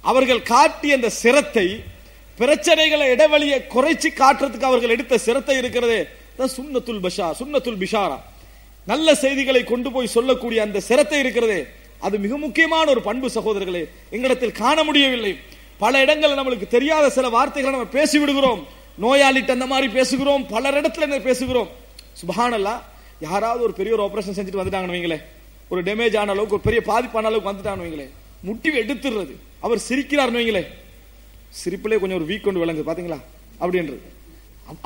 அவர்கள் காட்டிய அந்த சிரத்தை பிரச்சனைகளை இடைவெளியை குறைச்சி காட்டுறதுக்கு அவர்கள் எடுத்த சிரத்தை இருக்கிறதே. சுன்னத்துல் பஷா சுன்னத்துல் பிஷாரா. நல்ல செய்திகளை கொண்டு போய் சொல்லக்கூடிய அந்த சிரத்தை இருக்கிறதே அது மிக முக்கியமான ஒரு பண்பு சகோதரர்களே. எங்களிடத்தில் காண முடியவில்லை. பல இடங்கள்ல நம்மளுக்கு தெரியாத சில வார்த்தைகளை நம்ம பேசிவிடுகிறோம். நோயாளிட்டு அந்த மாதிரி பேசுகிறோம். பலர் இடத்துல என்ன பேசுகிறோம். சுபஹானல்லா யாராவது ஒரு பெரிய ஒரு ஆபரேஷன் செஞ்சுட்டு வந்துட்டாங்கன்னு வைங்களேன். ஒரு டேமேஜ் ஆன அளவுக்கு ஒரு பெரிய பாதிப்பான அளவுக்கு வந்துட்டாங்கன்னு வைங்களேன். முட்டி எடுத்துடுறது. அவர் சிரிக்கிறார்னு வைங்களேன். சிரிப்பிலே கொஞ்சம் ஒரு வீக் கொண்டு விளங்குது. பாத்தீங்களா? அப்படின்றது.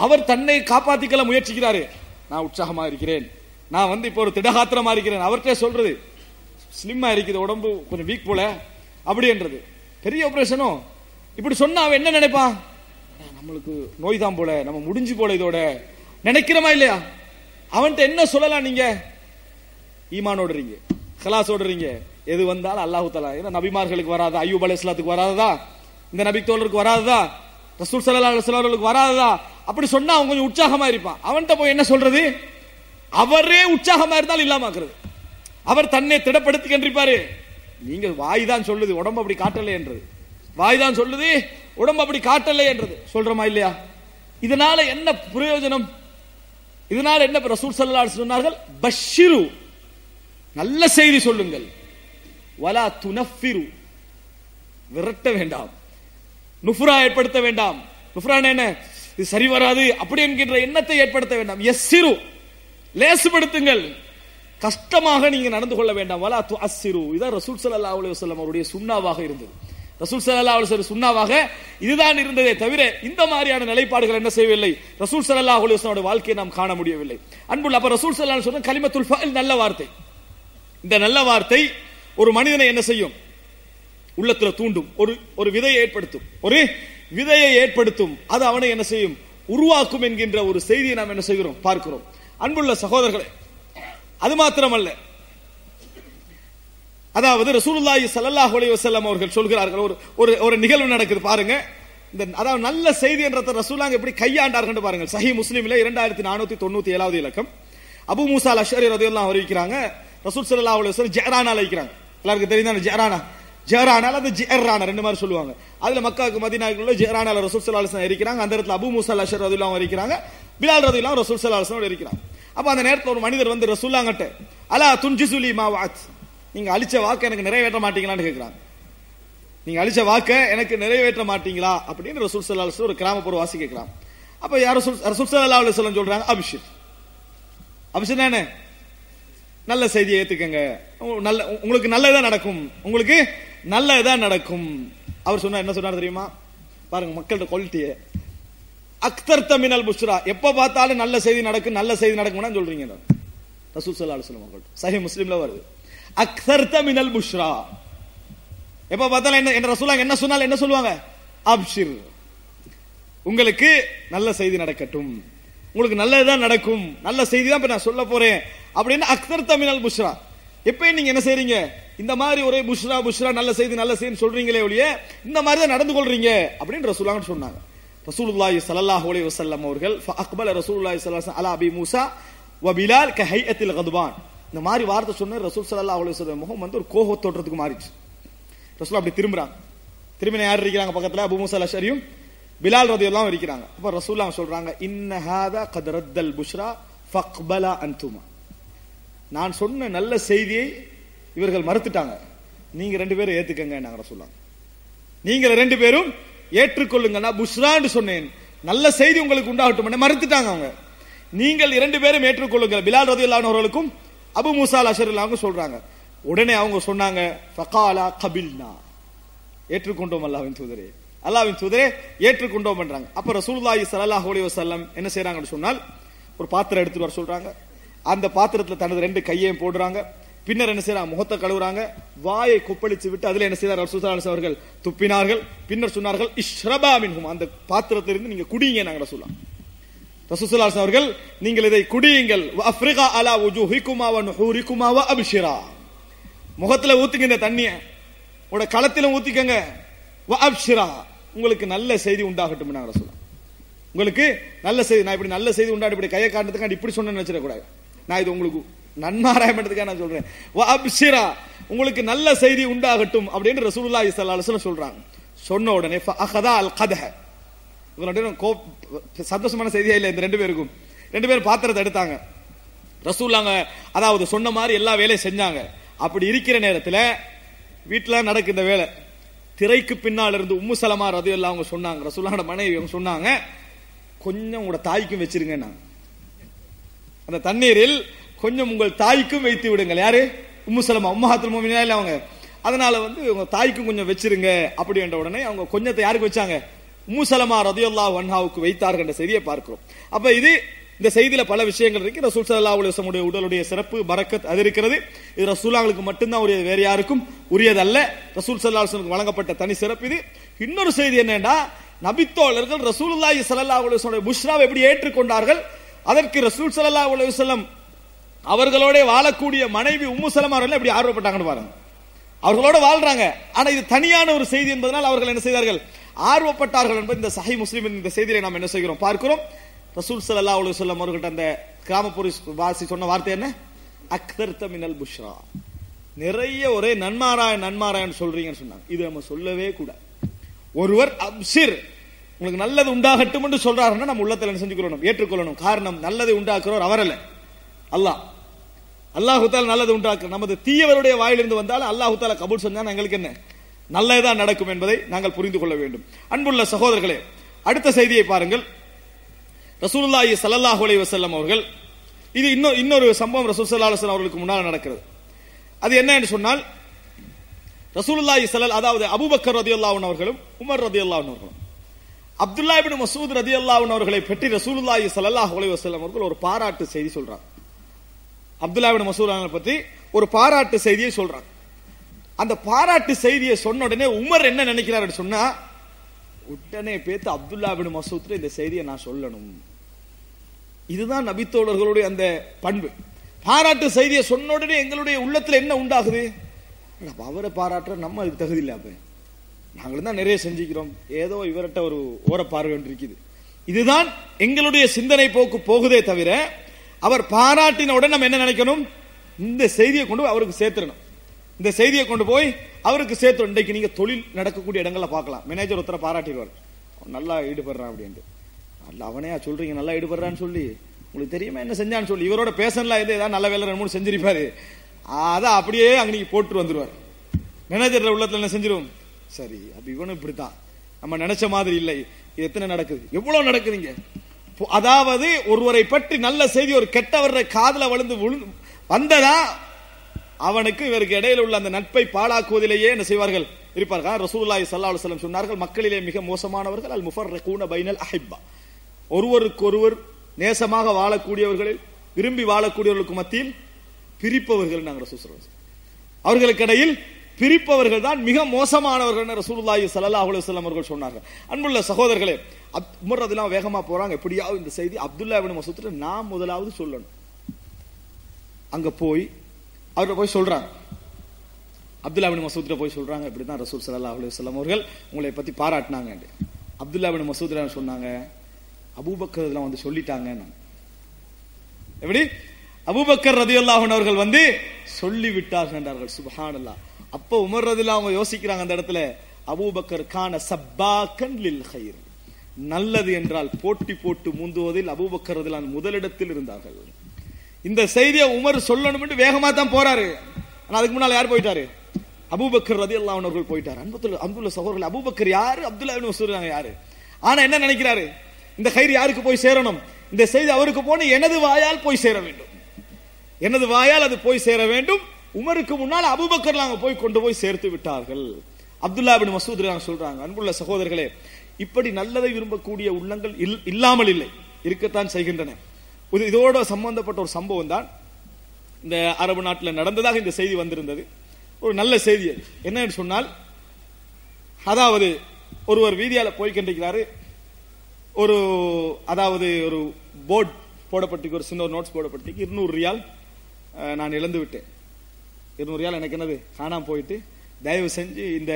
அவர் தன்னை காப்பாற்றிக்கல முயற்சிக்கிறாரு. நான் உற்சாகமா இருக்கிறேன். நான் வந்து இப்போ ஒரு திடகாத்திரமா இருக்கிறேன். அவர்கிட்ட சொல்றது ஸ்லிம்மா இருக்குது உடம்பு கொஞ்சம் வீக் போல. அப்படின்றது பெரிய ஆபரேஷனும் இப்படி சொன்னா அவன் என்ன நினைப்பான்? நம்மளுக்கு நோய் தான் போல நம்ம முடிஞ்சு போல இதோட. நினைக்கிறோமா இல்லையா? அவன்கிட்ட என்ன சொல்லலாம் நீங்க? ஈமான் ஓடுறீங்க ஹலாஸ் ஓடுறீங்க எது வந்தாலும் அல்லாஹு தலா ஏன்னா நபிமார்களுக்கு வராதா? ஐயூப் அலி இஸ்லாத்துக்கு வராததா? இந்த நபி தோழருக்கு வராததா? ரசூல் சல்லா அலுவலர்களுக்கு வராததா? அப்படி சொன்னா அவன் கொஞ்சம் உற்சாகமா இருப்பான். அவன்கிட்ட போய் என்ன சொல்றது? அவரே உற்சாகமா இருந்தாலும் இல்லாமக்கிறது அவர் தன்னை திடப்படுத்தி கண்டிருப்பாரு நீங்க வாய் தான் சொல்லுது உடம்பு அப்படி காட்டலை என்றது. வாய் தான் சொல்லுது உடம்பு அப்படி காட்டலை என்றது. சொல்றோமா இல்லையா? இதனால என்ன பிரயோஜனம்? இதனால என்ன ரசூல் சல்லா சொன்னார்கள்? பஷிரு. நல்ல செய்தி சொல்லுங்கள். வலா துனஃபிரு. விரட்ட வேண்டாம். நுஃப்ரா ஏற்படுத்த வேண்டாம். நுஃப்ரான என்ன? இது சரி வராது அப்படி என்கின்ற எண்ணத்தை ஏற்படுத்த வேண்டாம். எஸ் சிறு. லேசுபடுத்துங்கள். கஷ்டமாக நீங்க நடந்து கொள்ள வேண்டாம். வலா து அஸ்ஸிரு இதான் ரசூல் சல்லா அலைஹி வஸல்லம் அவருடைய சுண்ணாவாக இருந்தது. ரசூல் சல்லா அலைஹி சுண்ணாவாக இதுதான் இருந்ததே தவிர இந்த மாதிரியான நிலைப்பாடுகள் என்ன செய்யவில்லை. ரசூல் சல்லா அலைஹி வாழ்க்கையை நாம் காண முடியவில்லை. அன்புள்ள அப்ப ரசூல் சல்லா சொன்ன கலிமத்துல் நல்ல வார்த்தை. இந்த நல்ல வார்த்தை ஒரு மனிதனை என்ன செய்யும்? உள்ளத்துல தூண்டும். ஒரு ஒரு விதையை ஏற்படுத்தும். ஒரு விதையை ஏற்படுத்தும். அது அவனை என்ன செய்யும்? உருவாக்கும் என்கின்ற ஒரு செய்தியை நாம் என்ன செய்கிறோம்? பார்க்கிறோம். அன்புள்ள சகோதரர்களே அது மாத்திரமல்ல. அதாவது ரசூலுல்லாஹி ஸல்லல்லாஹு அலைஹி வஸல்லம் அவர்கள் சொல்கிறார்கள் ஒரு ஒரு ஒரு நிகழ்வு நடக்குது பாருங்க. இந்த அதாவது நல்ல செய்தி என்றத ரசூலாங்க எப்படி கையாண்டார்கள் பாருங்க சஹி முஸ்லிம்ல இரண்டாயிரத்தி நானூத்தி தொண்ணூத்தி ஏழாவது இலக்கம். அபு மூசா அஷரி அறிவிக்கிறாங்க. ரசூல் ஸல்லல்லாஹு அலைஹி வஸல்லம் ஜெரானா அழைக்கிறாங்க. எல்லாருக்கும் தெரியுதானே ஜெரானா ஜெரானா அந்த ஜெரானா ரெண்டு மாதிரி சொல்லுவாங்க. அதுல மக்காவுக்கு மதினாக்குள்ள ஜெஹரானால ரசூல் ஸல்லல்லாஹு இருக்கிறாங்க அந்த இடத்துல அபு மூசா அஷரி ரதியல்லாஹு இருக்கிறாங்க பிலால் ரதியல்லாஹு ரசூல் ஸல்லல்லாஹு இருக்கிறாங்க அப்போ அந்த நேரத்துல ஒரு மனிதர் வந்து ரசூல்லாங்கட்ட அலா துன்ஜிசுலி மா வாத் நீங்க அழிச்ச வாக்கு எனக்கு நிறைவேற்ற மாட்டீங்களான்னு கேட்குறாங்க நீங்க அழிச்ச வாக்க எனக்கு நிறைவேற்ற மாட்டீங்களா? அப்படின்னு ரசூல் சல்லாஹ் ஒரு கிராமப்புற வாசி கேட்கிறான் அப்ப யார் ரசூல் சல்லா ஸல்லல்லாஹு அலைஹி சொல்றாங்க அபிஷித் அபிஷித் என்ன? நல்ல செய்தியை ஏத்துக்கங்க. நல்ல உங்களுக்கு நல்லதா நடக்கும். உங்களுக்கு நல்லதா நடக்கும். அவர் சொன்னார் என்ன சொன்னார் தெரியுமா? பாருங்க மக்களோட குவாலிட்டியை அக்தர் தமினல் புஷ்ரா. எப்ப பார்த்தாலும் நல்ல செய்தி நடக்கும் நல்ல செய்தி நடக்கும்னா சொல்றீங்க ரசூல் சல்லா அலுவலம் சஹி முஸ்லீம்ல வருது. அக்தர் தமினல் புஷ்ரா. எப்ப பார்த்தாலும் என்ன என்ன ரசூலாங்க என்ன சொன்னாலும் என்ன சொல்லுவாங்க? அப்ஷிர். உங்களுக்கு நல்ல செய்தி நடக்கட்டும். உங்களுக்கு நல்லதுதான் நடக்கும். நல்ல செய்தி தான் இப்ப நான் சொல்ல போறேன். அப்படின்னு அக்தர் தமினல் புஷ்ரா. எப்பயும் நீங்க என்ன செய்றீங்க? இந்த மாதிரி ஒரே புஷ்ரா புஷ்ரா நல்ல செய்தி நல்ல செய்தி சொல்றீங்களே ஒழிய இந்த மாதிரி தான் நடந்து கொள்றீங்க அப்படின்னு ரசூலாங்க சொன்னாங்க. ரசூலுல்லாஹி ஸல்லல்லாஹு அலைஹி வஸல்லம் அவர்கள் ஃபஅக்பல ரசூலுல்லாஹி ஸல்லல்லாஹு அலைஹி அலா அபி மூசா வ பிலால் க ஹையத்தில் கதுபான். இந்த மாதிரி வார்த்தை சொன்ன ரசூல் ஸல்லல்லாஹு அலைஹி வஸல்லம் முகம் வந்து ஒரு கோப தோற்றத்துக்கு மாறிச்சு ரசூல் அப்படி திரும்புறாங்க. திரும்பி யார் இருக்கிறாங்க பக்கத்துல? அபு மூசா அஷரியும் பிலால் ரதியெல்லாம் இருக்கிறாங்க. அப்ப ரசூல்லா சொல்றாங்க இன்ன ஹாதா கத் ரத்தல் புஷ்ரா ஃபக்பலா அன்துமா. நான் சொன்ன நல்ல செய்தியை இவர்கள் மறுத்துட்டாங்க. நீங்க ரெண்டு பேரும் ஏத்துக்கங்க நாங்க ரசூல்லாம் நீங்க ரெண்டு பேரும் ஏற்றுக்கொள்ளுங்க நான் புஷ்ரான்னு சொன்னேன். நல்ல செய்தி உங்களுக்கு உண்டாகட்டும் மறுத்துட்டாங்க அவங்க. நீங்கள் இரண்டு பேரும் ஏற்றுக்கொள்ளுங்கள். பிலால் ரதி அவர்களுக்கும் அபு மூசால் அஷர் சொல்றாங்க. உடனே அவங்க சொன்னாங்க ஃபகாலா கபில்னா. ஏற்றுக்கொண்டோம் அல்லாவின் தூதரே. அல்லாவின் தூதரே ஏற்றுக்கொண்டோம் பண்றாங்க அப்ப ரசூல்லாஹி ஸல்லல்லாஹு அலைஹி வசல்லம் என்ன செய்றாங்கன்னு சொன்னால் ஒரு பாத்திரம் எடுத்துட்டு வர சொல்றாங்க. அந்த பாத்திரத்துல தனது ரெண்டு கையையும் போடுறாங்க. பின்னர் என்ன செய்யறாங்க? முகத்தை கழுவுறாங்க. வாயை கொப்பளிச்சு விட்டு அதுல என்ன செய்தார்? ரசூலுல்லாஹி அவர்கள் துப்பினார்கள். பின்னர் சொன்னார்கள் இஷ்ரபா மின்ஹும். அந்த பாத்திரத்திலிருந்து நீங்க குடிங்க நாங்க சொல்லலாம் ரசூசுல்லாஸ் அவர்கள் நீங்கள் இதை குடியுங்கள். அஃப்ரிகா அலா வுஜூஹிகுமா வ நுஹூரிகுமா வ அப்ஷிரா. முகத்துல ஊத்துங்க இந்த தண்ணிய. உட களத்தில ஊத்திக்கங்க. வ அப்ஷிரா. உங்களுக்கு நல்ல செய்தி உண்டாகட்டும் நாங்க சொல்லலாம் உங்களுக்கு நல்ல செய்தி நான் இப்படி நல்ல செய்தி உண்டாடு இப்படி கையை காட்டுறதுக்காண்டி இப்படி சொன்னேன்னு நினைச்சிடக்கூடாது. நான் இது உங்களுக்கு நன்மாராயம் பண்றதுக்காக நான் சொல்றேன். அப்ஷிரா உங்களுக்கு நல்ல செய்தி உண்டாகட்டும் அப்படின்னு ரசூலுல்லா ஸல்லல்லாஹு சொல்றாங்க. சொன்ன உடனே அஹதா அல் கதஹ. இவங்க கோ சந்தோஷமான செய்தியா இல்லை இந்த ரெண்டு பேருக்கும். ரெண்டு பேரும் பாத்திரத்தை எடுத்தாங்க. ரசூல்லாங்க அதாவது சொன்ன மாதிரி எல்லா வேலையும் செஞ்சாங்க. அப்படி இருக்கிற நேரத்தில் வீட்டில் நடக்கு இந்த வேலை. திரைக்கு பின்னால் இருந்து உம்மு சலமா அவங்க சொன்னாங்க. ரசூல்லாவோட மனைவி அவங்க சொன்னாங்க கொஞ்சம் உங்களோட தாய்க்கும் வச்சிருங்க நான் அந்த தண்ணீரில் கொஞ்சம் உங்கள் தாய்க்கும் வைத்து விடுங்கள். யாரு? உம்முசலமா உம்மஹாத்துல் மோமினா இல்லை அவங்க? அதனால வந்து உங்க தாய்க்கும் கொஞ்சம் வச்சிருங்க. அப்படி என்ற உடனே அவங்க கொஞ்சத்தை யாருக்கு வச்சாங்க? உம்முசலமா ரதியுல்லா வன்ஹாவுக்கு வைத்தார்கள் என்ற செய்தியை பார்க்கிறோம். அப்ப இது இந்த செய்தியில பல விஷயங்கள் இருக்கு. ரசூல் சல்லா அலுவலமுடைய உடலுடைய சிறப்பு பரக்கத் அது இருக்கிறது. இது ரசூலாங்களுக்கு மட்டும்தான் உரியது வேற யாருக்கும் உரியதல்ல. ரசூல் சல்லா அலுவலுக்கு வழங்கப்பட்ட தனி சிறப்பு இது. இன்னொரு செய்தி என்னன்னா நபித்தோழர்கள் ரசூலுல்லாஹி சல்லா அலைஹி புஷ்ராவை எப்படி ஏற்றுக்கொண்டார்கள்? அதற்கு ரசூல் ஸல்லல்லாஹு உலகம் அவர்களோட வாழக்கூடிய மனைவி உம்மு சலமா அவர்கள் எப்படி ஆர்வப்பட்டாங்கன்னு பாருங்க. அவர்களோட வாழ்றாங்க. ஆனா இது தனியான ஒரு செய்தி என்பதனால் அவர்கள் என்ன செய்தார்கள்? ஆர்வப்பட்டார்கள் என்பது இந்த சஹி முஸ்லீம் இந்த செய்தியை நாம் என்ன செய்கிறோம்? பார்க்கிறோம். ரசூல் சல்லா அலி சொல்லம் அவர்கிட்ட அந்த கிராமப்புற வாசி சொன்ன வார்த்தை என்ன? அக்தர்த்த மினல் புஷ்ரா. நிறைய ஒரே நன்மாராயன் நன்மாராயன் சொல்றீங்கன்னு சொன்னாங்க. இது நம்ம சொல்லவே கூட ஒருவர் அப்சிர் உங்களுக்கு நல்லது உண்டாகட்டும் என்று சொல்றாருன்னா நம்ம உள்ளத்தில் செஞ்சு கொள்ளணும் ஏற்றுக்கொள்ளணும். காரணம் நல்லதை உண்டாக்குறவர் அவர் அல்ல அல்லாஹ் அல்லாஹுத்தால நல்லது உண்டாக்கு நமது தீயவருடைய வாயிலிருந்து வந்தாலும் அல்லாஹுத்தால கபூல் செஞ்சா எங்களுக்கு என்ன? நல்லதுதான் நடக்கும் என்பதை நாங்கள் புரிந்து கொள்ள வேண்டும். அன்புள்ள சகோதரர்களே அடுத்த செய்தியை பாருங்கள். ரசூலுல்லாஹி ஸல்லல்லாஹு அலைஹி அவர்கள் இது இன்னொரு இன்னொரு சம்பவம் ரசூல் ஸல்லல்லாஹு அவர்களுக்கு முன்னால் நடக்கிறது. அது என்ன என்று சொன்னால் ரசூலுல்லாஹி சலல் அதாவது அபுபக்கர் ரதியல்லாஹு அவர்களும் உமர் ரதியல்லாஹு அவர்களும். அப்துல்லா இபின் மசூத் ரதி அல்லாவின் அவர்களை பற்றி ரசூலுல்லாஹி சல்லாஹ் அலைஹி அவர்கள் ஒரு பாராட்டு செய்தி சொல்றாங்க. அப்துல்லா இபின் மசூத் பற்றி ஒரு பாராட்டு செய்தியை சொல்றாங்க. அந்த பாராட்டு செய்தியை சொன்ன உடனே உமர் என்ன நினைக்கிறார் சொன்னா உடனே பேத்து அப்துல்லா பின் மசூத் இந்த செய்தியை நான் சொல்லணும். இதுதான் நபித்தோழர்களுடைய அந்த பண்பு. பாராட்டு செய்தியை சொன்ன உடனே எங்களுடைய உள்ளத்துல என்ன உண்டாகுது? அவரை பாராட்டுற நம்ம அதுக்கு தகுதி இல்லை அப்ப. நாங்களும் தான் நிறைய செஞ்சுக்கிறோம். ஏதோ இவர்கிட்ட ஒரு ஓர பார்வை ஒன்று இருக்குது. இதுதான் எங்களுடைய சிந்தனை போக்கு போகுதே தவிர அவர் பாராட்டின உடனே நம்ம என்ன நினைக்கணும்? இந்த செய்தியை கொண்டு போய் அவருக்கு சேர்த்துடணும். இந்த செய்தியை கொண்டு போய் அவருக்கு சேர்த்து இன்றைக்கு நீங்கள் தொழில் நடக்கக்கூடிய இடங்களில் பார்க்கலாம். மேனேஜர் ஒருத்தரை பாராட்டிடுவார். நல்லா ஈடுபடுறான் அப்படின்ட்டு. நல்லா அவனையா சொல்றீங்க. நல்லா ஈடுபடுறான்னு சொல்லி. உங்களுக்கு தெரியுமா என்ன செஞ்சான்னு சொல்லி? இவரோட பேசன்லாம் எது ஏதாவது நல்ல வேலை ரெண்டு மூணு செஞ்சிருப்பாரு. அதை அப்படியே அங்கே நீங்கள் போட்டு வந்துடுவார் மேனேஜர் உள்ளத்தில் என்ன செஞ்சிருவோம் சரி அப்ப இவனும் இப்படித்தான். நம்ம நினைச்ச மாதிரி இல்லை. எத்தனை நடக்குது? எவ்வளவு நடக்குதுங்க? அதாவது ஒருவரை பற்றி நல்ல செய்தி ஒரு கெட்டவர காதல வளர்ந்து வந்ததா? அவனுக்கு இவருக்கு இடையில உள்ள அந்த நட்பை பாழாக்குவதிலேயே என்ன செய்வார்கள்? இருப்பார்கள். ரசூல்லாய் சல்லா அலைஹி சொன்னார்கள் மக்களிலே மிக மோசமானவர்கள் அல் முஃபர் கூன பைனல் அஹிப்பா. ஒருவருக்கொருவர் நேசமாக வாழக்கூடியவர்களில் விரும்பி வாழக்கூடியவர்களுக்கு மத்தியில் பிரிப்பவர்கள் நாங்கள் ரசூல் அவர்களுக்கு இடையில் பிரிப்பவர்கள் தான் மிக மோசமானவர்கள் ரசூலுல்லாஹி ஸல்லல்லாஹு அலைஹி வஸல்லம் அவர்கள் சொன்னார்கள் அன்புள்ள சகோதரர்களே உமர் அதெல்லாம் வேகமா போறாங்க. எப்படியாவது இந்த செய்தி அப்துல்லா இப்னு மசூத்ல நான் முதலாவது சொல்லணும். அங்க போய் அவர்கிட்ட போய் சொல்றாங்க. அப்துல்லா பின் மசூத்ல போய் சொல்றாங்க. இப்படிதான் ரசூல் சல்லா அலி அவர்கள் உங்களை பத்தி பாராட்டினாங்க அப்துல்லா பின் மசூத்ல சொன்னாங்க? அபூபக்கர் இதெல்லாம் வந்து சொல்லிட்டாங்க எப்படி? அபூபக்கர் ரதி அவர்கள் வந்து சொல்லிவிட்டார்கள் என்றார்கள். சுபஹான் அப்ப உமர் அவங்க யோசிக்கிறாங்க அந்த இடத்துல அபூபக்கர் கான சப்பாக்கன் லில் ஹைர் நல்லது என்றால் போட்டி போட்டு முந்துவதில் அபூபக்கர் ரதியல்லாஹு முதலிடத்தில் இருந்தார்கள். இந்த செய்தியை உமர் சொல்லணும் வேகமா தான் போறாரு. ஆனா அதுக்கு முன்னால யார் போயிட்டாரு? அபூபக்கர் ரதி அல்லா அவர்கள் போயிட்டார். அன்புத்துல அன்புள்ள சகோதரர்கள் அபூபக்கர் யாரு? அப்துல்லா சொல்றாங்க யாரு? ஆனா என்ன நினைக்கிறாரு? இந்த கயிறு யாருக்கு போய் சேரணும்? இந்த செய்தி அவருக்கு போன எனது வாயால் போய் சேர வேண்டும். எனது வாயால் அது போய் சேர வேண்டும். உமருக்கு முன்னால் அபுபக்கர் நாங்க போய் கொண்டு போய் சேர்த்து விட்டார்கள். அப்துல்லா பின் மசூத் நாங்க சொல்றாங்க அன்புள்ள சகோதரர்களே இப்படி நல்லதை விரும்பக்கூடிய உள்ளங்கள் இல்- இல்லாமல் இல்லை இருக்கத்தான் செய்கின்றன. இது- இதோட சம்பந்தப்பட்ட ஒரு சம்பவம் தான் இந்த அரபு நாட்டில் நடந்ததாக இந்த செய்தி வந்திருந்தது. ஒரு நல்ல செய்தி. அது. என்னன்னு சொன்னால் அதாவது ஒருவர் வீதியால் போய்கண்டிருக்கிறாரு ஒரு அதாவது ஒரு போர்ட் போடப்பட்டிருக்கு ஒரு சின்ன ஒரு நோட்ஸ் போடப்பட்டிருக்கு. இருநூறு ரியால் நான் இழந்து விட்டேன் இருநூறு எனக்கு என்னது? காணாமல் போயிட்டு தயவு செஞ்சு இந்த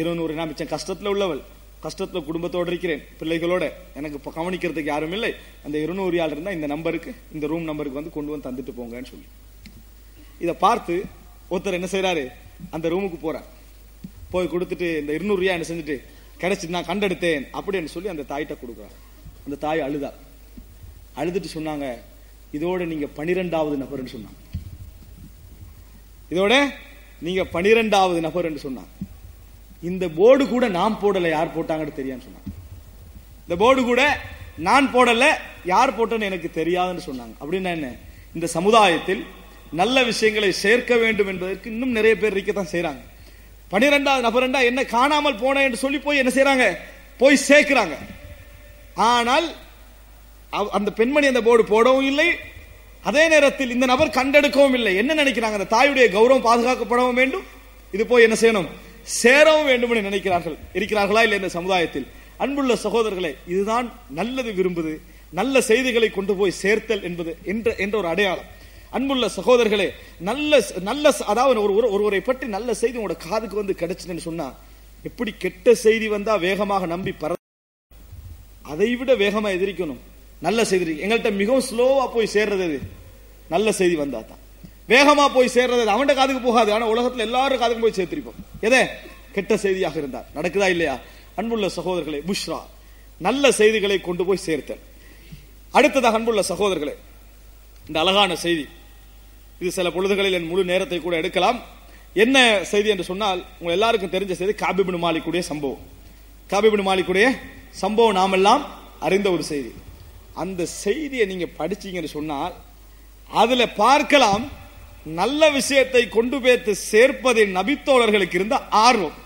இருநூறு நான் மிச்சம் கஷ்டத்தில் உள்ளவள் கஷ்டத்தில் குடும்பத்தோடு இருக்கிறேன் பிள்ளைகளோட எனக்கு இப்போ கவனிக்கிறதுக்கு யாரும் இல்லை. அந்த இருநூறு ரியால் இருந்தால் இந்த நம்பருக்கு இந்த ரூம் நம்பருக்கு வந்து கொண்டு வந்து தந்துட்டு போங்கன்னு சொல்லி. இதை பார்த்து ஒருத்தர் என்ன செய்கிறாரு அந்த ரூமுக்கு போகிறார் போய் கொடுத்துட்டு இந்த இருநூறு என்ன செஞ்சுட்டு கிடைச்சி நான் கண்டெடுத்தேன் அப்படின்னு சொல்லி அந்த தாய்கிட்ட கொடுக்குறாரு. அந்த தாய் அழுதா. அழுதுட்டு சொன்னாங்க இதோட நீங்க பனிரெண்டாவது நபர்னு சொன்னாங்க. இதோட நீங்க பனிரெண்டாவது நபர் என்று சொன்னாங்க இந்த போர்டு கூட நான் போடல யார் போட்டாங்கன்னு தெரியான்னு சொன்னாங்க. இந்த போர்டு கூட நான் போடல யார் போட்டேன்னு எனக்கு தெரியாதுன்னு சொன்னாங்க. அப்படின்னா என்ன? இந்த சமுதாயத்தில் நல்ல விஷயங்களை சேர்க்க வேண்டும் என்பதற்கு இன்னும் நிறைய பேர் இருக்கத்தான் செய்யறாங்க பனிரெண்டாவது நபரண்டா என்ன காணாமல் போனேன் என்று சொல்லி போய் என்ன செய்யறாங்க போய் சேர்க்கிறாங்க. ஆனால் அந்த பெண்மணி அந்த போர்டு போடவும் இல்லை அதே நேரத்தில் இந்த நபர் கண்டெடுக்கவும் இல்லை. என்ன நினைக்கிறாங்க? அந்த தாயுடைய கௌரவம் பாதுகாக்கப்படவும் வேண்டும். இது போய் என்ன செய்யணும்? சேரவும் வேண்டும் என்று நினைக்கிறார்கள். இருக்கிறார்களா இல்லை இந்த சமுதாயத்தில்? அன்புள்ள சகோதரர்களே இதுதான் நல்லது விரும்புது. நல்ல செய்திகளை கொண்டு போய் சேர்த்தல் என்பது என்ற என்ற ஒரு அடையாளம். அன்புள்ள சகோதரர்களே நல்ல நல்ல அதாவது ஒரு ஒரு- ஒருவரை பற்றி நல்ல செய்தி உங்களோட காதுக்கு வந்து கிடைச்சதுன்னு சொன்னா எப்படி கெட்ட செய்தி வந்தா வேகமாக நம்பி பர அதை விட வேகமா எதிரிக்கணும். நல்ல செய்தி. எங்கள்கிட்ட மிகவும் ஸ்லோவா போய் சேர்றது நல்ல செய்தி வந்தா தான். வேகமா போய் சேர்றது அவன்கிட்ட காதுக்கு போகாது. ஆனா உலகத்துல எல்லாரும் காதுக்கும் போய் சேர்த்திருப்போம். எதே? கெட்ட செய்தியாக இருந்தார் நடக்குதா இல்லையா? அன்புள்ள சகோதரர்களே புஷ்ரா நல்ல செய்திகளை கொண்டு போய் சேர்த்தல். அடுத்ததாக அன்புள்ள சகோதரர்களே இந்த அழகான செய்தி. இது சில பொழுதுகளில் என் முழு நேரத்தை கூட எடுக்கலாம். என்ன செய்தி என்று சொன்னால் உங்க எல்லாருக்கும் தெரிஞ்ச செய்தி காபிபின் மாலிக்குடைய சம்பவம். காபிபின் மாலிக்குடைய சம்பவம் நாமெல்லாம் அறிந்த ஒரு செய்தி. அந்த செய்தியை நீங்க படிச்சீங்கன்னு சொன்னால் அதுல பார்க்கலாம் நல்ல விஷயத்தை கொண்டு போய்த்து சேர்ப்பதில் நபித்தோழர்களுக்கு இருந்த ஆர்வம்.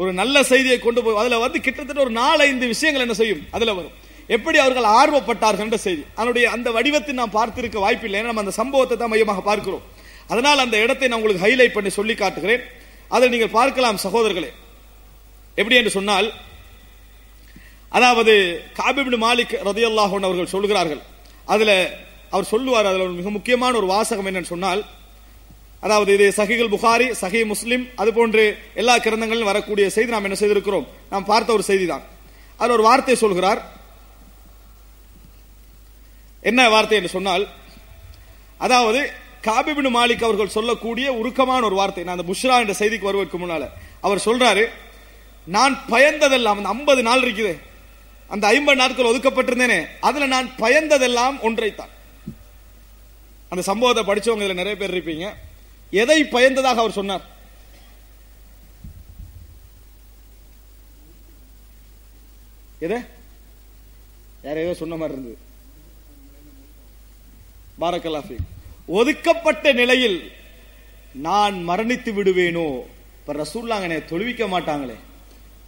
ஒரு நல்ல செய்தியை கொண்டு போய் அதுல வந்து கிட்டத்தட்ட ஒரு நாலஞ்சு விஷயங்கள் என்ன செய்யும்? அதுல வரும். எப்படி அவர்கள் ஆர்வப்பட்டார்கள் என்ற செய்தி. அதனுடைய அந்த வடிவத்தை நாம் பார்த்திருக்க வாய்ப்பில்லை. ஏன்னா நம்ம அந்த சம்பவத்தை தான் மையமாக பார்க்கிறோம். அதனால் அந்த இடத்தை நான் உங்களுக்கு ஹைலைட் பண்ணி சொல்லி காட்டுகிறேன். அதை நீங்கள் பார்க்கலாம் சகோதரர்களே. எப்படி என்று சொன்னால் அதாவது காபிபின் மாலிக் ரதி அல்லாஹோன் அவர்கள் சொல்கிறார்கள் அதுல அவர் சொல்லுவார் அதுல ஒரு மிக முக்கியமான ஒரு வாசகம் என்னன்னு சொன்னால் அதாவது இது சஹிகள் புகாரி சஹி முஸ்லிம் அது போன்று எல்லா கிரந்தங்களிலும் வரக்கூடிய செய்தி நாம் என்ன செய்திருக்கிறோம்? நாம் பார்த்த ஒரு செய்தி தான் அதில் ஒரு வார்த்தை சொல்கிறார். என்ன வார்த்தை என்று சொன்னால் அதாவது காபிபின் மாலிக் அவர்கள் சொல்லக்கூடிய உருக்கமான ஒரு வார்த்தை. நான் அந்த புஷ்ரா என்ற செய்திக்கு வருவதற்கு முன்னால அவர் சொல்றாரு நான் பயந்ததெல்லாம் அந்த ஐம்பது நாள் இருக்குது. அந்த ஐம்பது நாட்கள் ஒதுக்கப்பட்டிருந்தேனே அதுல நான் பயந்ததெல்லாம் ஒன்றைத்தான். அந்த சம்பவத்தை படிச்சவங்க இதுல நிறைய பேர் இருப்பீங்க. எதை பயந்ததாக அவர் சொன்னார்? எதை? யாரையோ சொன்ன மாதிரி இருந்தது. பாரக்கல்லாஃபி ஒதுக்கப்பட்ட நிலையில் நான் மரணித்து விடுவேனோ? இப்ப தொழுவிக்க மாட்டாங்களே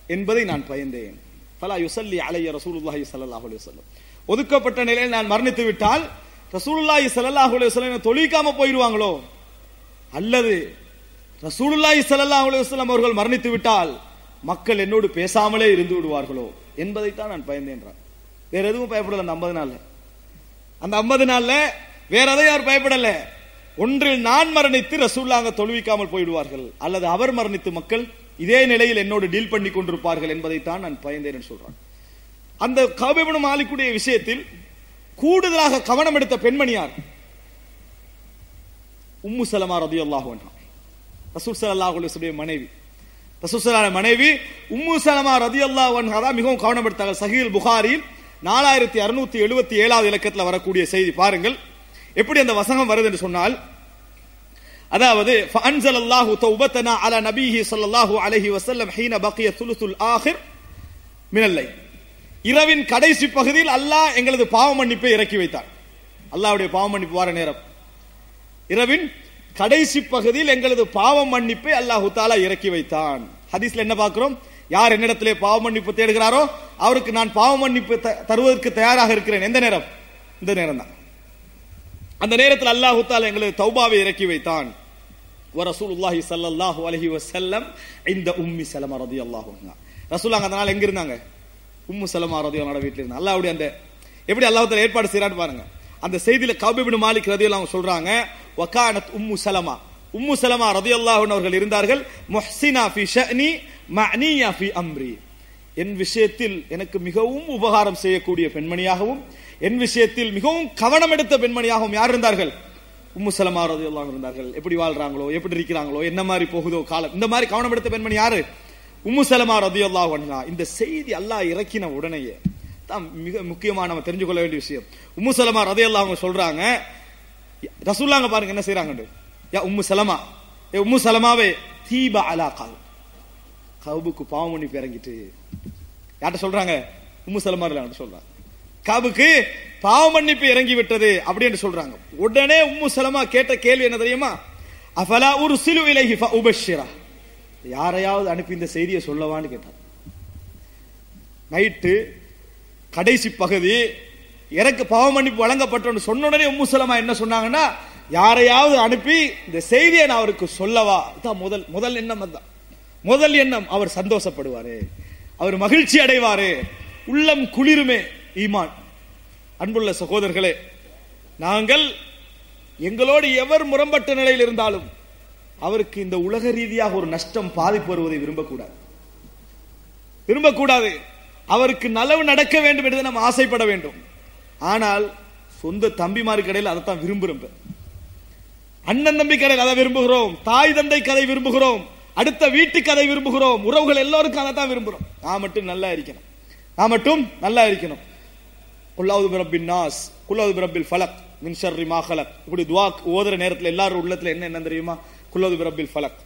என்பதை நான் பயந்தேன். பலா யுசல்லி அலைய ரசூலுல்லாஹி சல்லாஹ் அலுவலம் ஒதுக்கப்பட்ட நிலையில் நான் மரணித்து விட்டால் ரசூலுல்லாஹி சல்லாஹ் அலுவலம் தொழிக்காம போயிடுவாங்களோ அல்லது ரசூலுல்லாஹி சல்லாஹ் அலுவலம் அவர்கள் மரணித்து விட்டால் மக்கள் என்னோடு பேசாமலே இருந்து விடுவார்களோ? என்பதைத்தான் நான் பயந்தேன்றான் வேற எதுவும் பயப்படல அந்த ஐம்பது நாள்ல. அந்த ஐம்பது நாள்ல வேற எதையும் அவர் பயப்படல. ஒன்றில் நான் மரணித்து ரசூல்லாங்க தொழுவிக்காமல் போயிடுவார்கள். அல்லது அவர் மரணித்து மக்கள் இதே நிலையில் என்னோடு டீல் பண்ணி கொண்டிருப்பார்கள் என்பதைத்தான் நான் பயந்தேன் சொல்றான். அந்த கபிபனு மாலிக்குடைய விஷயத்தில் கூடுதலாக கவனம் எடுத்த பெண்மணியார் உம்மு சலமா ரதி அல்லாஹன் ரசூல் சல்லாஹ் மனைவி. ரசூசலான மனைவி உம்மு சலமா ரதி அல்லாஹன் மிகவும் மிகவும் கவனப்படுத்தாங்க சஹீல் புகாரில் நாலாயிரத்தி அறுநூத்தி எழுபத்தி ஏழாவது இலக்கத்தில் வரக்கூடிய செய்தி பாருங்கள். எப்படி அந்த வசனம் வருது என்று சொன்னால் அதாவது ஃபஅன்சல் அல்லாஹு தௌபத்தனா அலா நபிஹி ஸல்லல்லாஹு அலஹி வஸல்லம் ஹீன பக்கிய துலுத்துல் ஆஹிர் மினல்லை இரவின் கடைசி பகுதியில் அல்லாஹ் எங்களது பாவ மன்னிப்பை இறக்கி வைத்தார். அல்லாஹ்வுடைய பாவ மன்னிப்பு வார நேரம். இரவின் கடைசி பகுதியில் எங்களது பாவ மன்னிப்பை அல்லாஹு தாலா இறக்கி வைத்தான். ஹதீஸ்ல என்ன பார்க்கிறோம்? யார் என்னிடத்திலே பாவ மன்னிப்பு தேடுகிறாரோ அவருக்கு நான் பாவ மன்னிப்பு தருவதற்கு தயாராக இருக்கிறேன். எந்த நேரம்? இந்த நேரம் தான் அந்த நேரத்தில் அல்லாஹு தாலா எங்களது தௌபாவை இறக்கி வைத்தான். வரசூலுல்லாஹி ஸல்லல்லாஹு அலஹி வசல்லம் இந்த உம்மி சலமா ரலியல்லாஹு அன்ஹா ரசூலுல்லாஹ் அந்த நாள் எங்க இருந்தாங்க உம்மு சலமா ரலியல்லாஹு வீட்ல இருந்தாங்க அல்லாஹ்வுடைய அந்த எப்படி அல்லாஹ் ஏற்பாடு செய்யறான்னு பாருங்க அந்த செய்தியில கபிபின் மாலிக் ரதி அவங்க சொல்றாங்க வக்கானத் உம்மு சலமா உம்மு சலமா ரலியல்லாஹு அன்ஹா அவர்கள் இருந்தார்கள் முஹ்சினா ஃபி ஷஅனி மஅனியா ஃபி அம்ரி என் விஷயத்தில் எனக்கு மிகவும் உபகாரம் செய்யக்கூடிய பெண்மணியாகவும் என் விஷயத்தில் மிகவும் கவனம் எடுத்த பெண்மணியாகவும் யார் இருந்தார்கள் உம்மு சலமா இருந்தார்கள். எப்படி வாழ்றாங்களோ எப்படி இருக்கிறாங்களோ என்ன மாதிரி போகுதோ காலம் இந்த மாதிரி கவனம் எடுத்த பெண்மணி யாரு? உம்மு சலமா ரலியல்லாஹு இந்த செய்தி அல்லாஹ் இறக்கின உடனேயே தான் மிக முக்கியமான நம்ம தெரிஞ்சு கொள்ள வேண்டிய விஷயம். உம்மு சலமா எல்லாம் அவங்க சொல்றாங்க ரசூல்லாங்க பாருங்க என்ன செய்றாங்க யா உம்மு சலமா. ஏ உம்மு சலமாவே தீப அலா கால். கவுபுக்கு பாவம் பண்ணி இறங்கிட்டு. யார்கிட்ட சொல்றாங்க? உம்மு சலமா சொல்றாங்க. காபுக்கு பாவ மன்னிப்பு இறங்கி விட்டது அப்படின்னு சொல்றாங்க. உடனே உம்மு சலமா கேட்ட கேள்வி என்ன தெரியுமா? அஃபலா ஒரு சிலு விலகி உபஷிரா யாரையாவது அனுப்பி இந்த செய்தியை சொல்லவான்னு கேட்டார். நைட்டு கடைசி பகுதி எனக்கு பாவ மன்னிப்பு வழங்கப்பட்டோன்னு சொன்ன உடனே உம்மு சலமா என்ன சொன்னாங்கன்னா யாரையாவது அனுப்பி இந்த செய்தியை நான் அவருக்கு சொல்லவா? இதான் முதல் முதல் எண்ணம் அதுதான். முதல் எண்ணம் அவர் சந்தோஷப்படுவாரு. அவர் மகிழ்ச்சி அடைவாரு. உள்ளம் குளிருமே ஈமான். அன்புள்ள சகோதரர்களே நாங்கள் எங்களோடு எவர் முரம்பட்ட நிலையில் இருந்தாலும் அவருக்கு இந்த உலக ரீதியாக ஒரு நஷ்டம் பாதிப்பு வருவதை விரும்பக்கூடாது. விரும்பக்கூடாது. அவருக்கு நலவு நடக்க வேண்டும் என்று நம்ம ஆசைப்பட வேண்டும். ஆனால் சொந்த தம்பிமாரு கடையில் அதைத்தான் விரும்புகிறோம் அண்ணன் தம்பி கடையில் அதை விரும்புகிறோம். தாய் தந்தை கதை விரும்புகிறோம். அடுத்த வீட்டு கதை விரும்புகிறோம். உறவுகள் எல்லோருக்கும் அதை தான் விரும்புகிறோம் நான் மட்டும் நல்லா இருக்கணும். நான் மட்டும் நல்லா இருக்கணும். குல்லாவது பிரபின் நாஸ் குல்லாவது பிரபில் ஃபலக் மின்ஷர்ரி மாஹலக் இப்படி துவா ஓதுற நேரத்தில் எல்லாரும் உள்ளத்தில் என்ன என்ன தெரியுமா? குல்லாவது பிரபில் ஃபலக்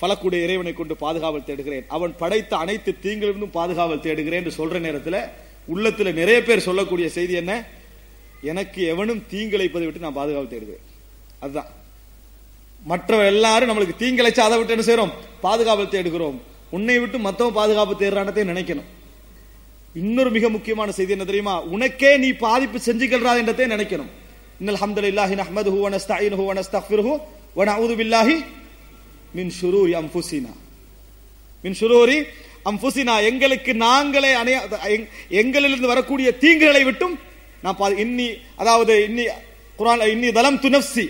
ஃபலக்குடைய இறைவனை கொண்டு பாதுகாவல் தேடுகிறேன். அவன் படைத்த அனைத்து தீங்கிலிருந்தும் பாதுகாவல் தேடுகிறேன் என்று சொல்ற நேரத்தில் உள்ளத்தில் நிறைய பேர் சொல்லக்கூடிய செய்தி என்ன? எனக்கு எவனும் தீங்கிழைப்பதை விட்டு நான் பாதுகாவல் தேடுவேன் அதுதான். மற்ற எல்லாரும் நம்மளுக்கு தீங்கிழைச்சு அதை விட்டு என்ன செய்யறோம் பாதுகாவல் தேடுகிறோம். உன்னை விட்டு மற்றவன் பாதுகாப்பு தேடுறானத்தையும் நினைக்கணும். இன்னொரு மிக முக்கியமான செய்தி என்ன தெரியுமா? உனக்கே நீ பாதிப்பு செஞ்சுக்கிறாய் என்றதே நினைக்கணும். இன்னல் ஹம்துலில்லாஹி நஹ்மதுஹு வ நஸ்தஈனுஹு வ நஸ்தக்ஃபிருஹு வ நஊது பில்லாஹி மின் ஷுரூரி அன்ஃபுஸினா மின் ஷுரூரி அன்ஃபுஸினா எங்களுக்கு நாங்களே அணைய எங்களிலிருந்து வரக்கூடிய தீங்குகளை விட்டும் நான் பா- இன்னி அதாவது இன்னி குரான் இன்னி தலம் து நஃப்சி.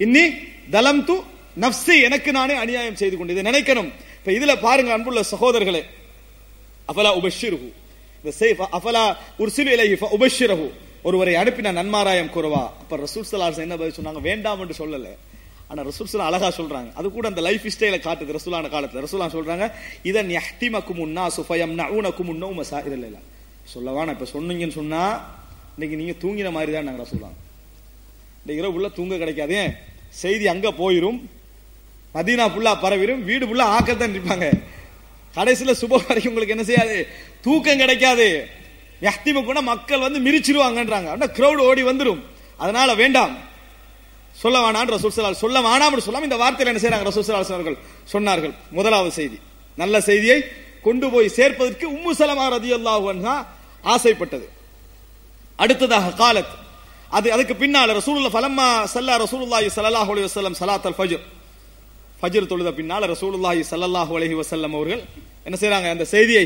இன்னி தலம் து நஃப்சி எனக்கு நானே அநியாயம் செய்து கொண்டு இதை நினைக்கணும். இப்ப இதுல பாருங்க அன்புள்ள சகோதரர்களே. அஃபலா உபஷிருஹு. அஃபலா உர்சிலு இலைஹி உபஷிரஹு ஒருவரை அனுப்பி நான் நன்மாராயம் கூறுவா. அப்ப ரசூல் சலாஸ் என்ன பதில் சொன்னாங்க? வேண்டாம் என்று சொல்லல. ஆனா ரசூல் சலா அழகா சொல்றாங்க. அது கூட அந்த லைஃப் ஸ்டைல காட்டுது ரசூலான காலத்துல. ரசூலான் சொல்றாங்க இதன் யஹ்திமக்கும் உன்னாசு ஃபயம்னஊனக்கும் உன்னௌ இதில் இல்ல சொல்லவா நான் இப்ப சொன்னீங்கன்னு சொன்னா இன்னைக்கு நீங்க தூங்கின மாதிரி தான் நாங்க ரசூலான் இந்த இரவு உள்ள தூங்க கிடைக்காதே. செய்தி அங்க போயிரும் மதீனா ஃபுல்லா பரவிரும் வீடு ஃபுல்லா ஆக்கத்தான் நிற்பாங்க இருப்பாங்க கடைசியில் சுப வரைக்கும் உங்களுக்கு என்ன செய்யாது? தூக்கம் கிடைக்காது. எஹ்திம கூட மக்கள் வந்து மிரிச்சிருவாங்கன்றாங்க. அப்படின்னா க்ரௌடு ஓடி வந்துடும் அதனால வேண்டாம். சொல்ல வேணாம் ரசூல் ஸல்லல்லாஹு சொல்ல வேணாம்னு சொல்லாம இந்த வார்த்தையில் என்ன செய்யறாங்க ரசூல் ஸல்லல்லாஹு அவர்கள் சொன்னார்கள். முதலாவது செய்தி. நல்ல செய்தியை கொண்டு போய் சேர்ப்பதற்கு உம்மு சலமா தான் ஆசைப்பட்டது. அடுத்ததாக காலத். அது அதுக்கு பின்னால் ரசூலுல்லா ஃபலம்மா சல்லா ரசூலுல்லாஹி ஸல்லல்லாஹு அலைஹி வஸல்லம் ஸலாத்தல் ஃபஜ்ர். ஃபஜர் தொழுத பின்னால் ரசூலுல்லாஹி சல்லாஹூ அலஹி வசல்லம் அவர்கள் என்ன செய்கிறாங்க அந்த செய்தியை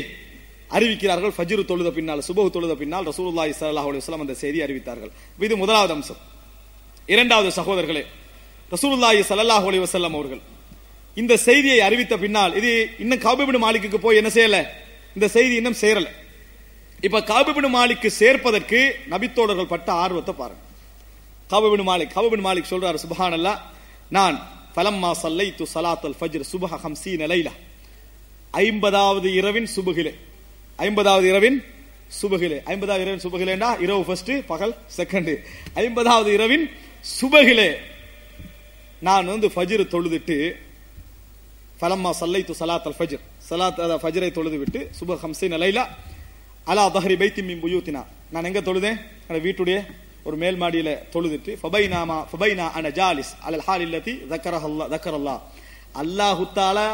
அறிவிக்கிறார்கள். ஃபஜ்ரு தொழுத பின்னால் சுபஹ் தொழுத பின்னால் ரசூலுல்லாஹி சல்லாஹூ அலி வஸல்லம் அந்த செய்தியை அறிவித்தார்கள். இது முதலாவது அம்சம். இரண்டாவது சகோதரர்களே ரசூலுல்லாஹி சல்லாஹூ அலி வசல்லம் அவர்கள் இந்த செய்தியை அறிவித்த பின்னால் இது இன்னும் காபிபின் மாலிக்கு போய் என்ன செய்யல? இந்த செய்தி இன்னும் சேரல. இப்ப காபிபின் மாலிக்கு சேர்ப்பதற்கு நபித்தோடர்கள் பட்ட ஆர்வத்தை பாருங்க. காபிபின் மாலிக் காபிபின் மாலிக் சொல்றாரு சுபஹானல்லா நான் பலம்மா சல்லை து சலாத் அல் ஃபஜ்ர் சுபஹ 50 லைலா ஐம்பதாவது இரவின் சுபுகிலே. ஐம்பதாவது இரவின் சுபகிலே. ஐம்பதாவது இரவின் சுபகிலேண்டா இரவு ஃபர்ஸ்ட் பகல் செகண்ட் ஐம்பதாவது இரவின் சுபகிலே. நான் வந்து ஃபஜ்ர் தொழுதுட்டு ஃபலம்மா து சலாத் அல் ஃபஜ்ர் சலாத் அத ஃபஜ்ரை தொழுது விட்டு சுப ஹம்சி லைலா அலா தஹரி பைத்தி மின் புயூத்தினா. நான் எங்க தொழுதேன்? என்னோட வீட்டுடைய ஒரு மேல் மாடியில தொழுதுட்டு ஃபபை நாமா ஃபபைனா அன ஜாலிஸ் அலல் ஹால் இல்லதி தக்கரஹல்லா தக்கரல்லா. அல்லாஹுத்தாலா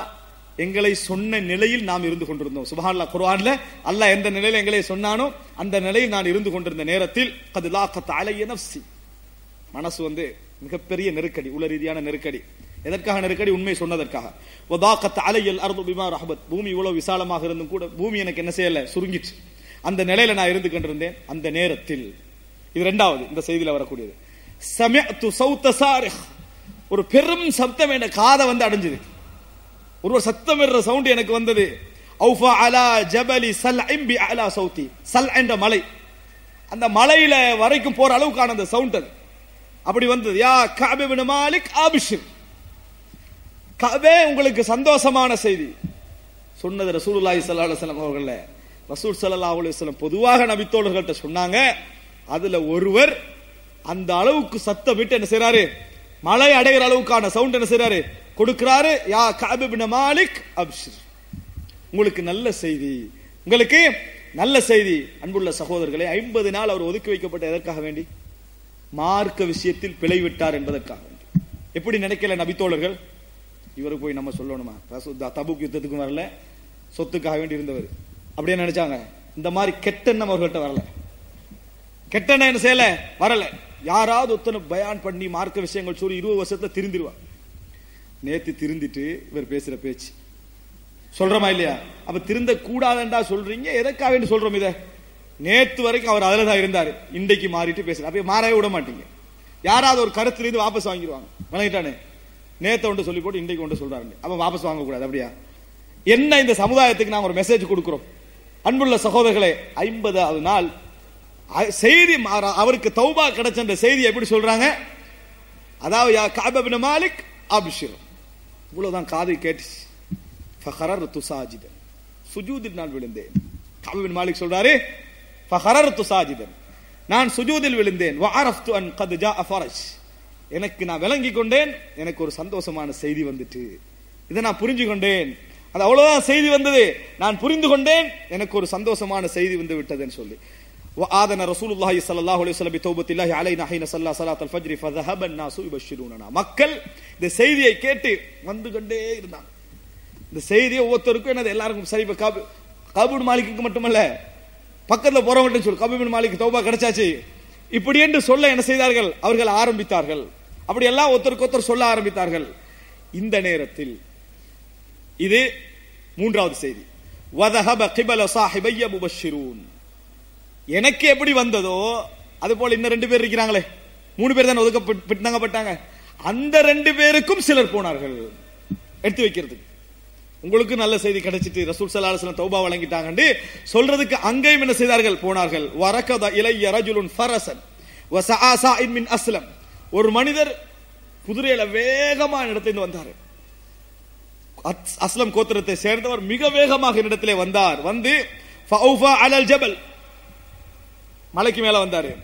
எங்களை சொன்ன நிலையில் நாம் இருந்து கொண்டிருந்தோம். சுபஹான்லா குர்ஆன்ல அல்லாஹ் எந்த நிலையில எங்களை சொன்னானோ அந்த நிலையில் நான் இருந்து கொண்டிருந்த நேரத்தில் கது லாக்கத் அலைய நஃப்சி. மனசு வந்து மிகப்பெரிய நெருக்கடி உல ரீதியான நெருக்கடி. எதற்காக நெருக்கடி? உண்மை சொன்னதற்காக. வதாக்கத் அலையல் அர்து பிமா ரஹபத். பூமி இவ்வளவு விசாலமாக இருந்தும் கூட பூமி எனக்கு என்ன செய்யல? சுருங்கிச்சு. அந்த நிலையில நான் இருந்து கொண்டிருந்தேன். அந்த நேரத்தில் இது ரெண்டாவது இந்த செய்தியில் வரக்கூடியது. சமயத்து சௌத்த ஒரு பெரும் சப்தம் என காதை வந்து அடைஞ்சது. ஒருவர் சத்தம் என்ற சவுண்ட் எனக்கு வந்தது. அவுஃபா அலா ஜபலி சல் ஐம்பி அலா சௌத்தி. சல் என்ற மலை. அந்த மலையில வரைக்கும் போற அளவுக்கான அந்த சவுண்ட் அது. அப்படி வந்தது. யா காபிபின் மாலிக் ஆபிஷிர் கஅபே உங்களுக்கு சந்தோஷமான செய்தி. சொன்னது ரசூலுல்லாஹி ஸல்லல்லாஹு அலைஹி வஸல்லம் அவர்களே ரசூல் ஸல்லல்லாஹு அலைஹி வஸல்லம் பொதுவாக நபித்தோழர்கள்ட்ட சொன்னாங்க. அதுல ஒருவர் அந்த அளவுக்கு சத்தம் விட்டு என்ன செய்யறாரு மழை அடைகிற அளவுக்கான சவுண்ட் என்ன செய்யறாரு கொடுக்கிறாரு யா கஅபு மாலிக் அப்ஷிர். உங்களுக்கு நல்ல செய்தி. உங்களுக்கு நல்ல செய்தி. அன்புள்ள சகோதரர்களை ஐம்பது நாள் அவர் ஒதுக்கி வைக்கப்பட்ட எதற்காக வேண்டி? மார்க்க விஷயத்தில் பிழை விட்டார் என்பதற்காக வேண்டி. எப்படி நினைக்கல நபித்தோழர்கள் இவருக்கு போய் நம்ம சொல்லணுமா? ரசூ- யுத்தத்துக்கும் வரல சொத்துக்காக வேண்டி இருந்தவர். அப்படியே நினைச்சாங்க? இந்த மாதிரி கெட்ட எண்ணம் அவர்கள்ட்ட வரல. கெட்ட என்ன செய்யல? வரல. யாராவது ஒருத்தனை பயான் பண்ணி மார்க்க விஷயங்கள் சொல்லி இருபது வருஷத்துல திருந்திருவா. நேத்து திருந்திட்டு இவர் பேசுற பேச்சு. சொல்றோமா இல்லையா? அப்ப திருந்த கூடாதுன்றா சொல்றீங்க? எதற்காக வேண்டி சொல்றோம் இத? நேத்து வரைக்கும் அவர் அதுல தான் இருந்தாரு. இன்றைக்கு மாறிட்டு பேசுற அப்ப மாறவே விட மாட்டீங்க. யாராவது ஒரு கருத்துல இருந்து வாபஸ் வாங்கிடுவாங்க வணங்கிட்டானே நேத்த ஒன்று சொல்லி போட்டு இன்றைக்கு ஒன்று சொல்றாரு அப்ப வாபஸ் வாங்கக்கூடாது அப்படியா? என்ன இந்த சமுதாயத்துக்கு நாங்க ஒரு மெசேஜ் கொடுக்குறோம்? அன்புள்ள சகோதரர்களே ஐம்பதாவது நாள் செய்தி மாறா- அவருக்கு தௌபா கிடைச்ச அந்த செய்தி எப்படி சொல்றாங்க? அதாவது யா காபின் மாலிக் அபிஷிர். இவ்வளவுதான் காது கேட்டுச்சு. ஃபஹரர் துசாஜிதன் சுஜூதில் நான் விழுந்தேன். காபின் மாலிக் சொல்றாரு ஃபஹரர் துசாஜிதன் நான் சுஜூதில் விழுந்தேன். வாரஃப்து அன் கது ஜா அஃபரஜ் எனக்கு நான் விளங்கி கொண்டேன். எனக்கு ஒரு சந்தோஷமான செய்தி வந்துட்டு. இதை நான் புரிஞ்சு கொண்டேன். அது அவ்வளவுதான் செய்தி வந்தது. நான் புரிந்து கொண்டேன். எனக்கு ஒரு சந்தோஷமான செய்தி வந்து விட்டதுன்னு சொல்லி. وآذن رسول الله صلى الله عليه وسلم بتوبة الله علينا حين صلى صلاة الفجر فذهب الناس يبشروننا மக்கள் இந்த செய்தியை கேட்டு வந்து கொண்டே இருந்தாங்க இந்த செய்தியை ஒவ்வொருத்தருக்கும் என்னது எல்லாருக்கும் சரி இப்ப காபு காபூன் மாலிக்கு மட்டுமல்ல பக்கத்துல போறவங்கள்ட்ட சொல்லு கபீபின் மாலிக் தௌபா கிடைச்சாச்சு இப்படி என்று சொல்ல என்ன செய்தார்கள் அவர்கள் ஆரம்பித்தார்கள் அப்படி எல்லாம் ஒருத்தருக்கு ஒருத்தர் சொல்ல ஆரம்பித்தார்கள் இந்த நேரத்தில் இது மூன்றாவது செய்தி வதஹப கிபல சாஹிபைய முபஷிரூன் எனக்கு எப்படி வந்ததோ அது போல இன்னும் ரெண்டு பேர் இருக்கிறாங்களே. மூணு பேர் தான் ஒதுக்கப்பட்டாங்க அந்த ரெண்டு பேருக்கும் சிலர் போனார்கள். எடுத்து வைக்கிறதுக்கு உங்களுக்கு நல்ல செய்தி கிடைச்சிட்டு ரசூல் ஸல்லல்லாஹு தௌபா வழங்கிட்டாங்கன்னு சொல்றதுக்கு அங்கேயும் என்ன செய்தார்கள்? போனார்கள். வரகத இளைய ரஜுலுன் ஃபரசன். வசஆ மின் அஸ்லம். ஒரு மனிதர் குதிரையில வேகமா இடத்துல வந்தார். அஸ்- அஸ்லம் கோத்திரத்தை சேர்ந்தவர் மிக வேகமாக என்னிடத்திலே வந்தார். வந்து ஃபௌஃபா அலல் ஜபல். மலைக்கு மேல வந்தாரு.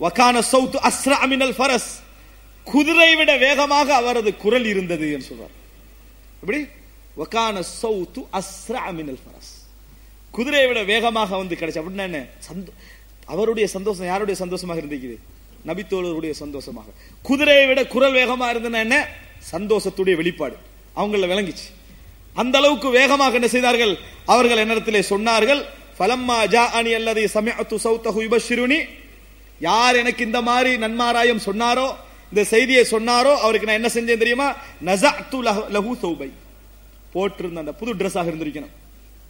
வக்கான சௌத்து அஸ்ரா அமினல் ஃபரஸ். குதிரை விட வேகமாக அவரது குரல் இருந்தது என்று சொல்றார். எப்படி? வக்கான சௌத்து அஸ்ரா அமினல் ஃபரஸ். குதிரையை விட வேகமாக வந்து கிடைச்சு அப்படின்னா என்ன? சந்தோ அவருடைய சந்தோஷம் யாருடைய சந்தோஷமாக இருந்திருக்குது? நபித்தோழருடைய சந்தோஷமாக. குதிரையை விட குரல் வேகமாக இருந்ததுன்னா என்ன? சந்தோஷத்துடைய வெளிப்பாடு. அவங்கள விளங்கிச்சு. அந்த அளவுக்கு வேகமாக என்ன செய்தார்கள்? அவர்கள் என்னிடத்திலே சொன்னார்கள் ஃபலம்மா ஜா அணி அல்லது சமயத்து சௌத்தஹு யுபஷிருனி. யார் எனக்கு இந்த மாதிரி நன்மாராயம் சொன்னாரோ இந்த செய்தியை சொன்னாரோ அவருக்கு நான் என்ன செஞ்சேன் தெரியுமா? நஸஅத்து லஹு- லஹு சௌபை. போட்டிருந்த அந்த புது ட்ரெஸ்ஸாக இருந்திருக்கணும்.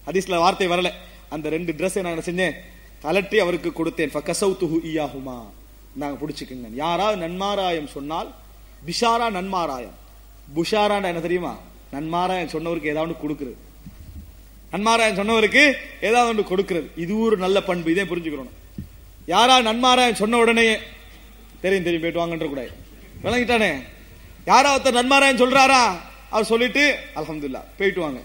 ஹதீஸ்ல வார்த்தை வரல. அந்த ரெண்டு ட்ரெஸ்ஸை நான் என்ன செஞ்சேன்? கலட்டி அவருக்கு கொடுத்தேன். ஃபகசௌத்துஹு இயாஹுமா நாங்கள் பிடிச்சிக்கங்க. யாராவது நன்மாராயம் சொன்னால் பிஷாரா நன்மாராயம். புஷாராண்டா என்ன தெரியுமா? நன்மாராயம் சொன்னவருக்கு ஏதாவது கொடுக்குறது. நன்மாராயம் சொன்னவருக்கு ஏதாவது ஒன்று கொடுக்கிறது. இது ஒரு நல்ல பண்பு இதே புரிஞ்சுக்கிறோம் யாரா நன்மாராயம் சொன்ன உடனே தெரியும் தெரியும் போயிட்டு வாங்கன்ற கூட. விளங்கிட்டானே. யாரா ஒருத்தர் நன்மாராயம் சொல்றாரா? அவர் சொல்லிட்டு அலமதுல்லா போயிட்டு வாங்க.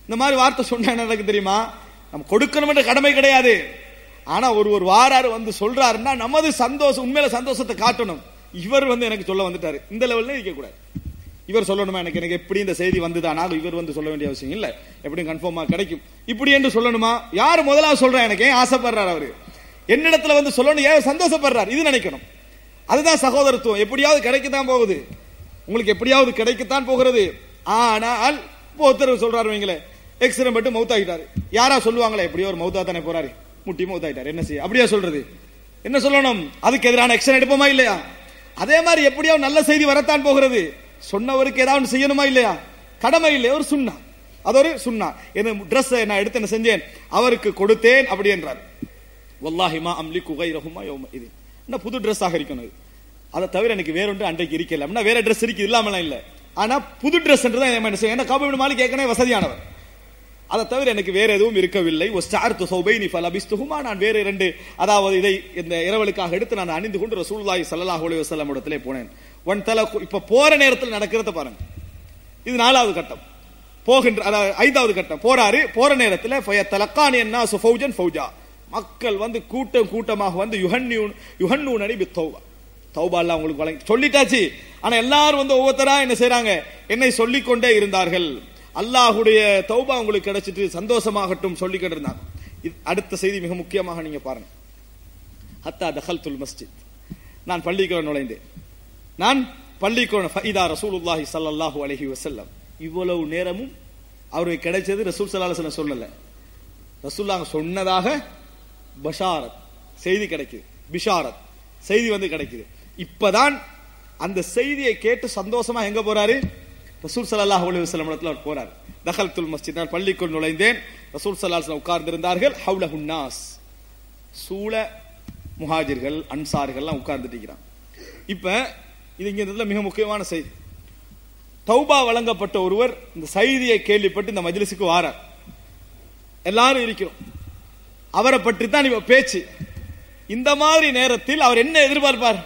இந்த மாதிரி வார்த்தை சொன்னா என்ன தெரியுமா? நம்ம கொடுக்கணும்ன்ற கடமை கிடையாது. ஆனா ஒரு ஒரு வாராரு வந்து சொல்றாருன்னா நமது சந்தோஷம் உண்மையில சந்தோஷத்தை காட்டணும். இவர் வந்து எனக்கு சொல்ல வந்துட்டாரு. இந்த லெவல்ல இருக்க கூடாது இவர் சொல்லணுமா? எனக்கு எனக்கு எப்படி இந்த செய்தி வந்துதானா இவர் வந்து சொல்ல வேண்டிய அவசியம் இல்ல. எப்படியும் கன்ஃபார்மா கிடைக்கும். இப்படி என்று சொல்லணுமா? யார் முதலாவது சொல்றா? எனக்கு ஏன் ஆசைப்படுறாரு அவரு? என்னிடத்துல வந்து சொல்லணும் ஏன் சந்தோஷப்படுறாரு? இது நினைக்கணும். அதுதான் சகோதரத்துவம். எப்படியாவது கிடைக்கத்தான் போகுது. உங்களுக்கு எப்படியாவது கிடைக்கத்தான் போகிறது. ஆனால் இப்போ ஒருத்தர் சொல்றாரு வைங்களேன் எக்ஸ்ரே மட்டும் மவுத் ஆகிட்டாரு. யாரா சொல்லுவாங்களே? எப்படியோ ஒரு மவுத்தா தானே போறாரு. முட்டி மவுத் ஆகிட்டாரு. என்ன செய்ய? அப்படியா சொல்றது? என்ன சொல்லணும்? அதுக்கு எதிரான எக்ஷன் எடுப்போமா இல்லையா? அதே மாதிரி எப்படியாவது நல்ல செய்தி வரத்தான் போகிறது. சொன்னவருக்கு ஏதாவது செய்யணுமா இல்லையா? கடமை இல்லையா ஒரு சுண்ணா. அது ஒரு சுண்ணா. என்ன ட்ரெஸ் நான் எடுத்து என்ன செஞ்சேன்? அவருக்கு கொடுத்தேன் அப்படி என்றார். வல்லாஹிமா அம்லி குகை ரஹுமா யோம இது என்ன புது ட்ரெஸ் ஆகரிக்கணும் இது. அதை தவிர எனக்கு வேற ஒன்று அன்றைக்கு இருக்கல. அப்படின்னா வேற ட்ரெஸ் இருக்கு இல்லாமலாம் இல்ல. ஆனா புது ட்ரெஸ் என்று தான் என்ன செய்யும் ஏன்னா காபி மாலிக் ஏற்கனவே வசதியானவர்? அதை தவிர எனக்கு வேற எதுவும் இருக்கவில்லை. ஒஸ்டார்த்து சௌபைனி ஃபலபிஸ்துஹுமா. நான் வேற இரண்டு அதாவது இதை இந்த இரவலுக்காக எடுத்து நான் அணிந்து கொண்டு ரசூல்லாய் சல்லாஹ் அலைஹி வஸல்லம் இடத்திலே போனேன். ஒன் தல இப்ப போற நேரத்தில் நடக்கிறத பாருங்க. இது நாலாவது கட்டம். போகின்ற அதாவது ஐந்தாவது கட்டம். போறாரு போற நேரத்தில் ஃபய தலக்கானி என்ன ஃபௌஜன் ஃபௌஜா. மக்கள் வந்து கூட்டம் கூட்டமாக வந்து யுஹன்யூன் யுஹன்னூன் அணி பித்தௌவா தௌபா. தௌபா உங்களுக்கு வழங்கி சொல்லிட்டாச்சு. ஆனா எல்லாரும் வந்து ஒவ்வொருத்தரா என்ன செய்யறாங்க என்னை சொல்லிக் கொண்டே இருந்தார்கள். அல்லாஹுடைய தௌபா உங்களுக்கு கிடைச்சிட்டு சந்தோஷமாகட்டும் சொல்லிக்கிட்டு இருந்தாங்க அடுத்த செய்தி மிக முக்கியமாக நீங்க பாருங்க. ஹத்தா தஹல்துல் மஸ்ஜித். நான் பள்ளிக்கு நுழைந்தேன். நான் பள்ளிக்குள்ள ஃபைதா ரசூலுல்லாஹி ஸல்லல்லாஹு அலஹி வசல்லம் இவ்வளவு நேரமும் அவருக்கு கிடைச்சது ரசூல் ஸல்லல்லாஹு அலைஹி ரசூல்லாங்க சொன்னதாக பஷாரத் செய்தி கிடைக்குது. பிஷாரத் செய்தி வந்து கிடைக்குது. இப்பதான் அந்த செய்தியை கேட்டு சந்தோஷமா எங்க போறாரு? ரசூல் சல்லாஹ் அலி வஸல்லம் இடத்துல அவர் போறார். தகல்துல் மஸ்ஜித் நான் பள்ளிக்குள் நுழைந்தேன். ரசூல் சல்லாஹ் உட்கார்ந்திருந்தார்கள். ஹவுல ஹுன்னாஸ் சூழ முஹாஜிர்கள் அன்சார்கள்லாம் உட்கார்ந்துட்டு இருக்கிறான். இப்போ இது இங்கே இருந்ததில் மிக முக்கியமான செய்தி. தௌபா வழங்கப்பட்ட ஒருவர் இந்த செய்தியை கேள்விப்பட்டு இந்த மஜ்லிஸுக்கு வாரார். எல்லாரும் இருக்கிறோம். அவரை பற்றி தான் இவ பேச்சு. இந்த மாதிரி நேரத்தில் அவர் என்ன எதிர்பார்ப்பார்?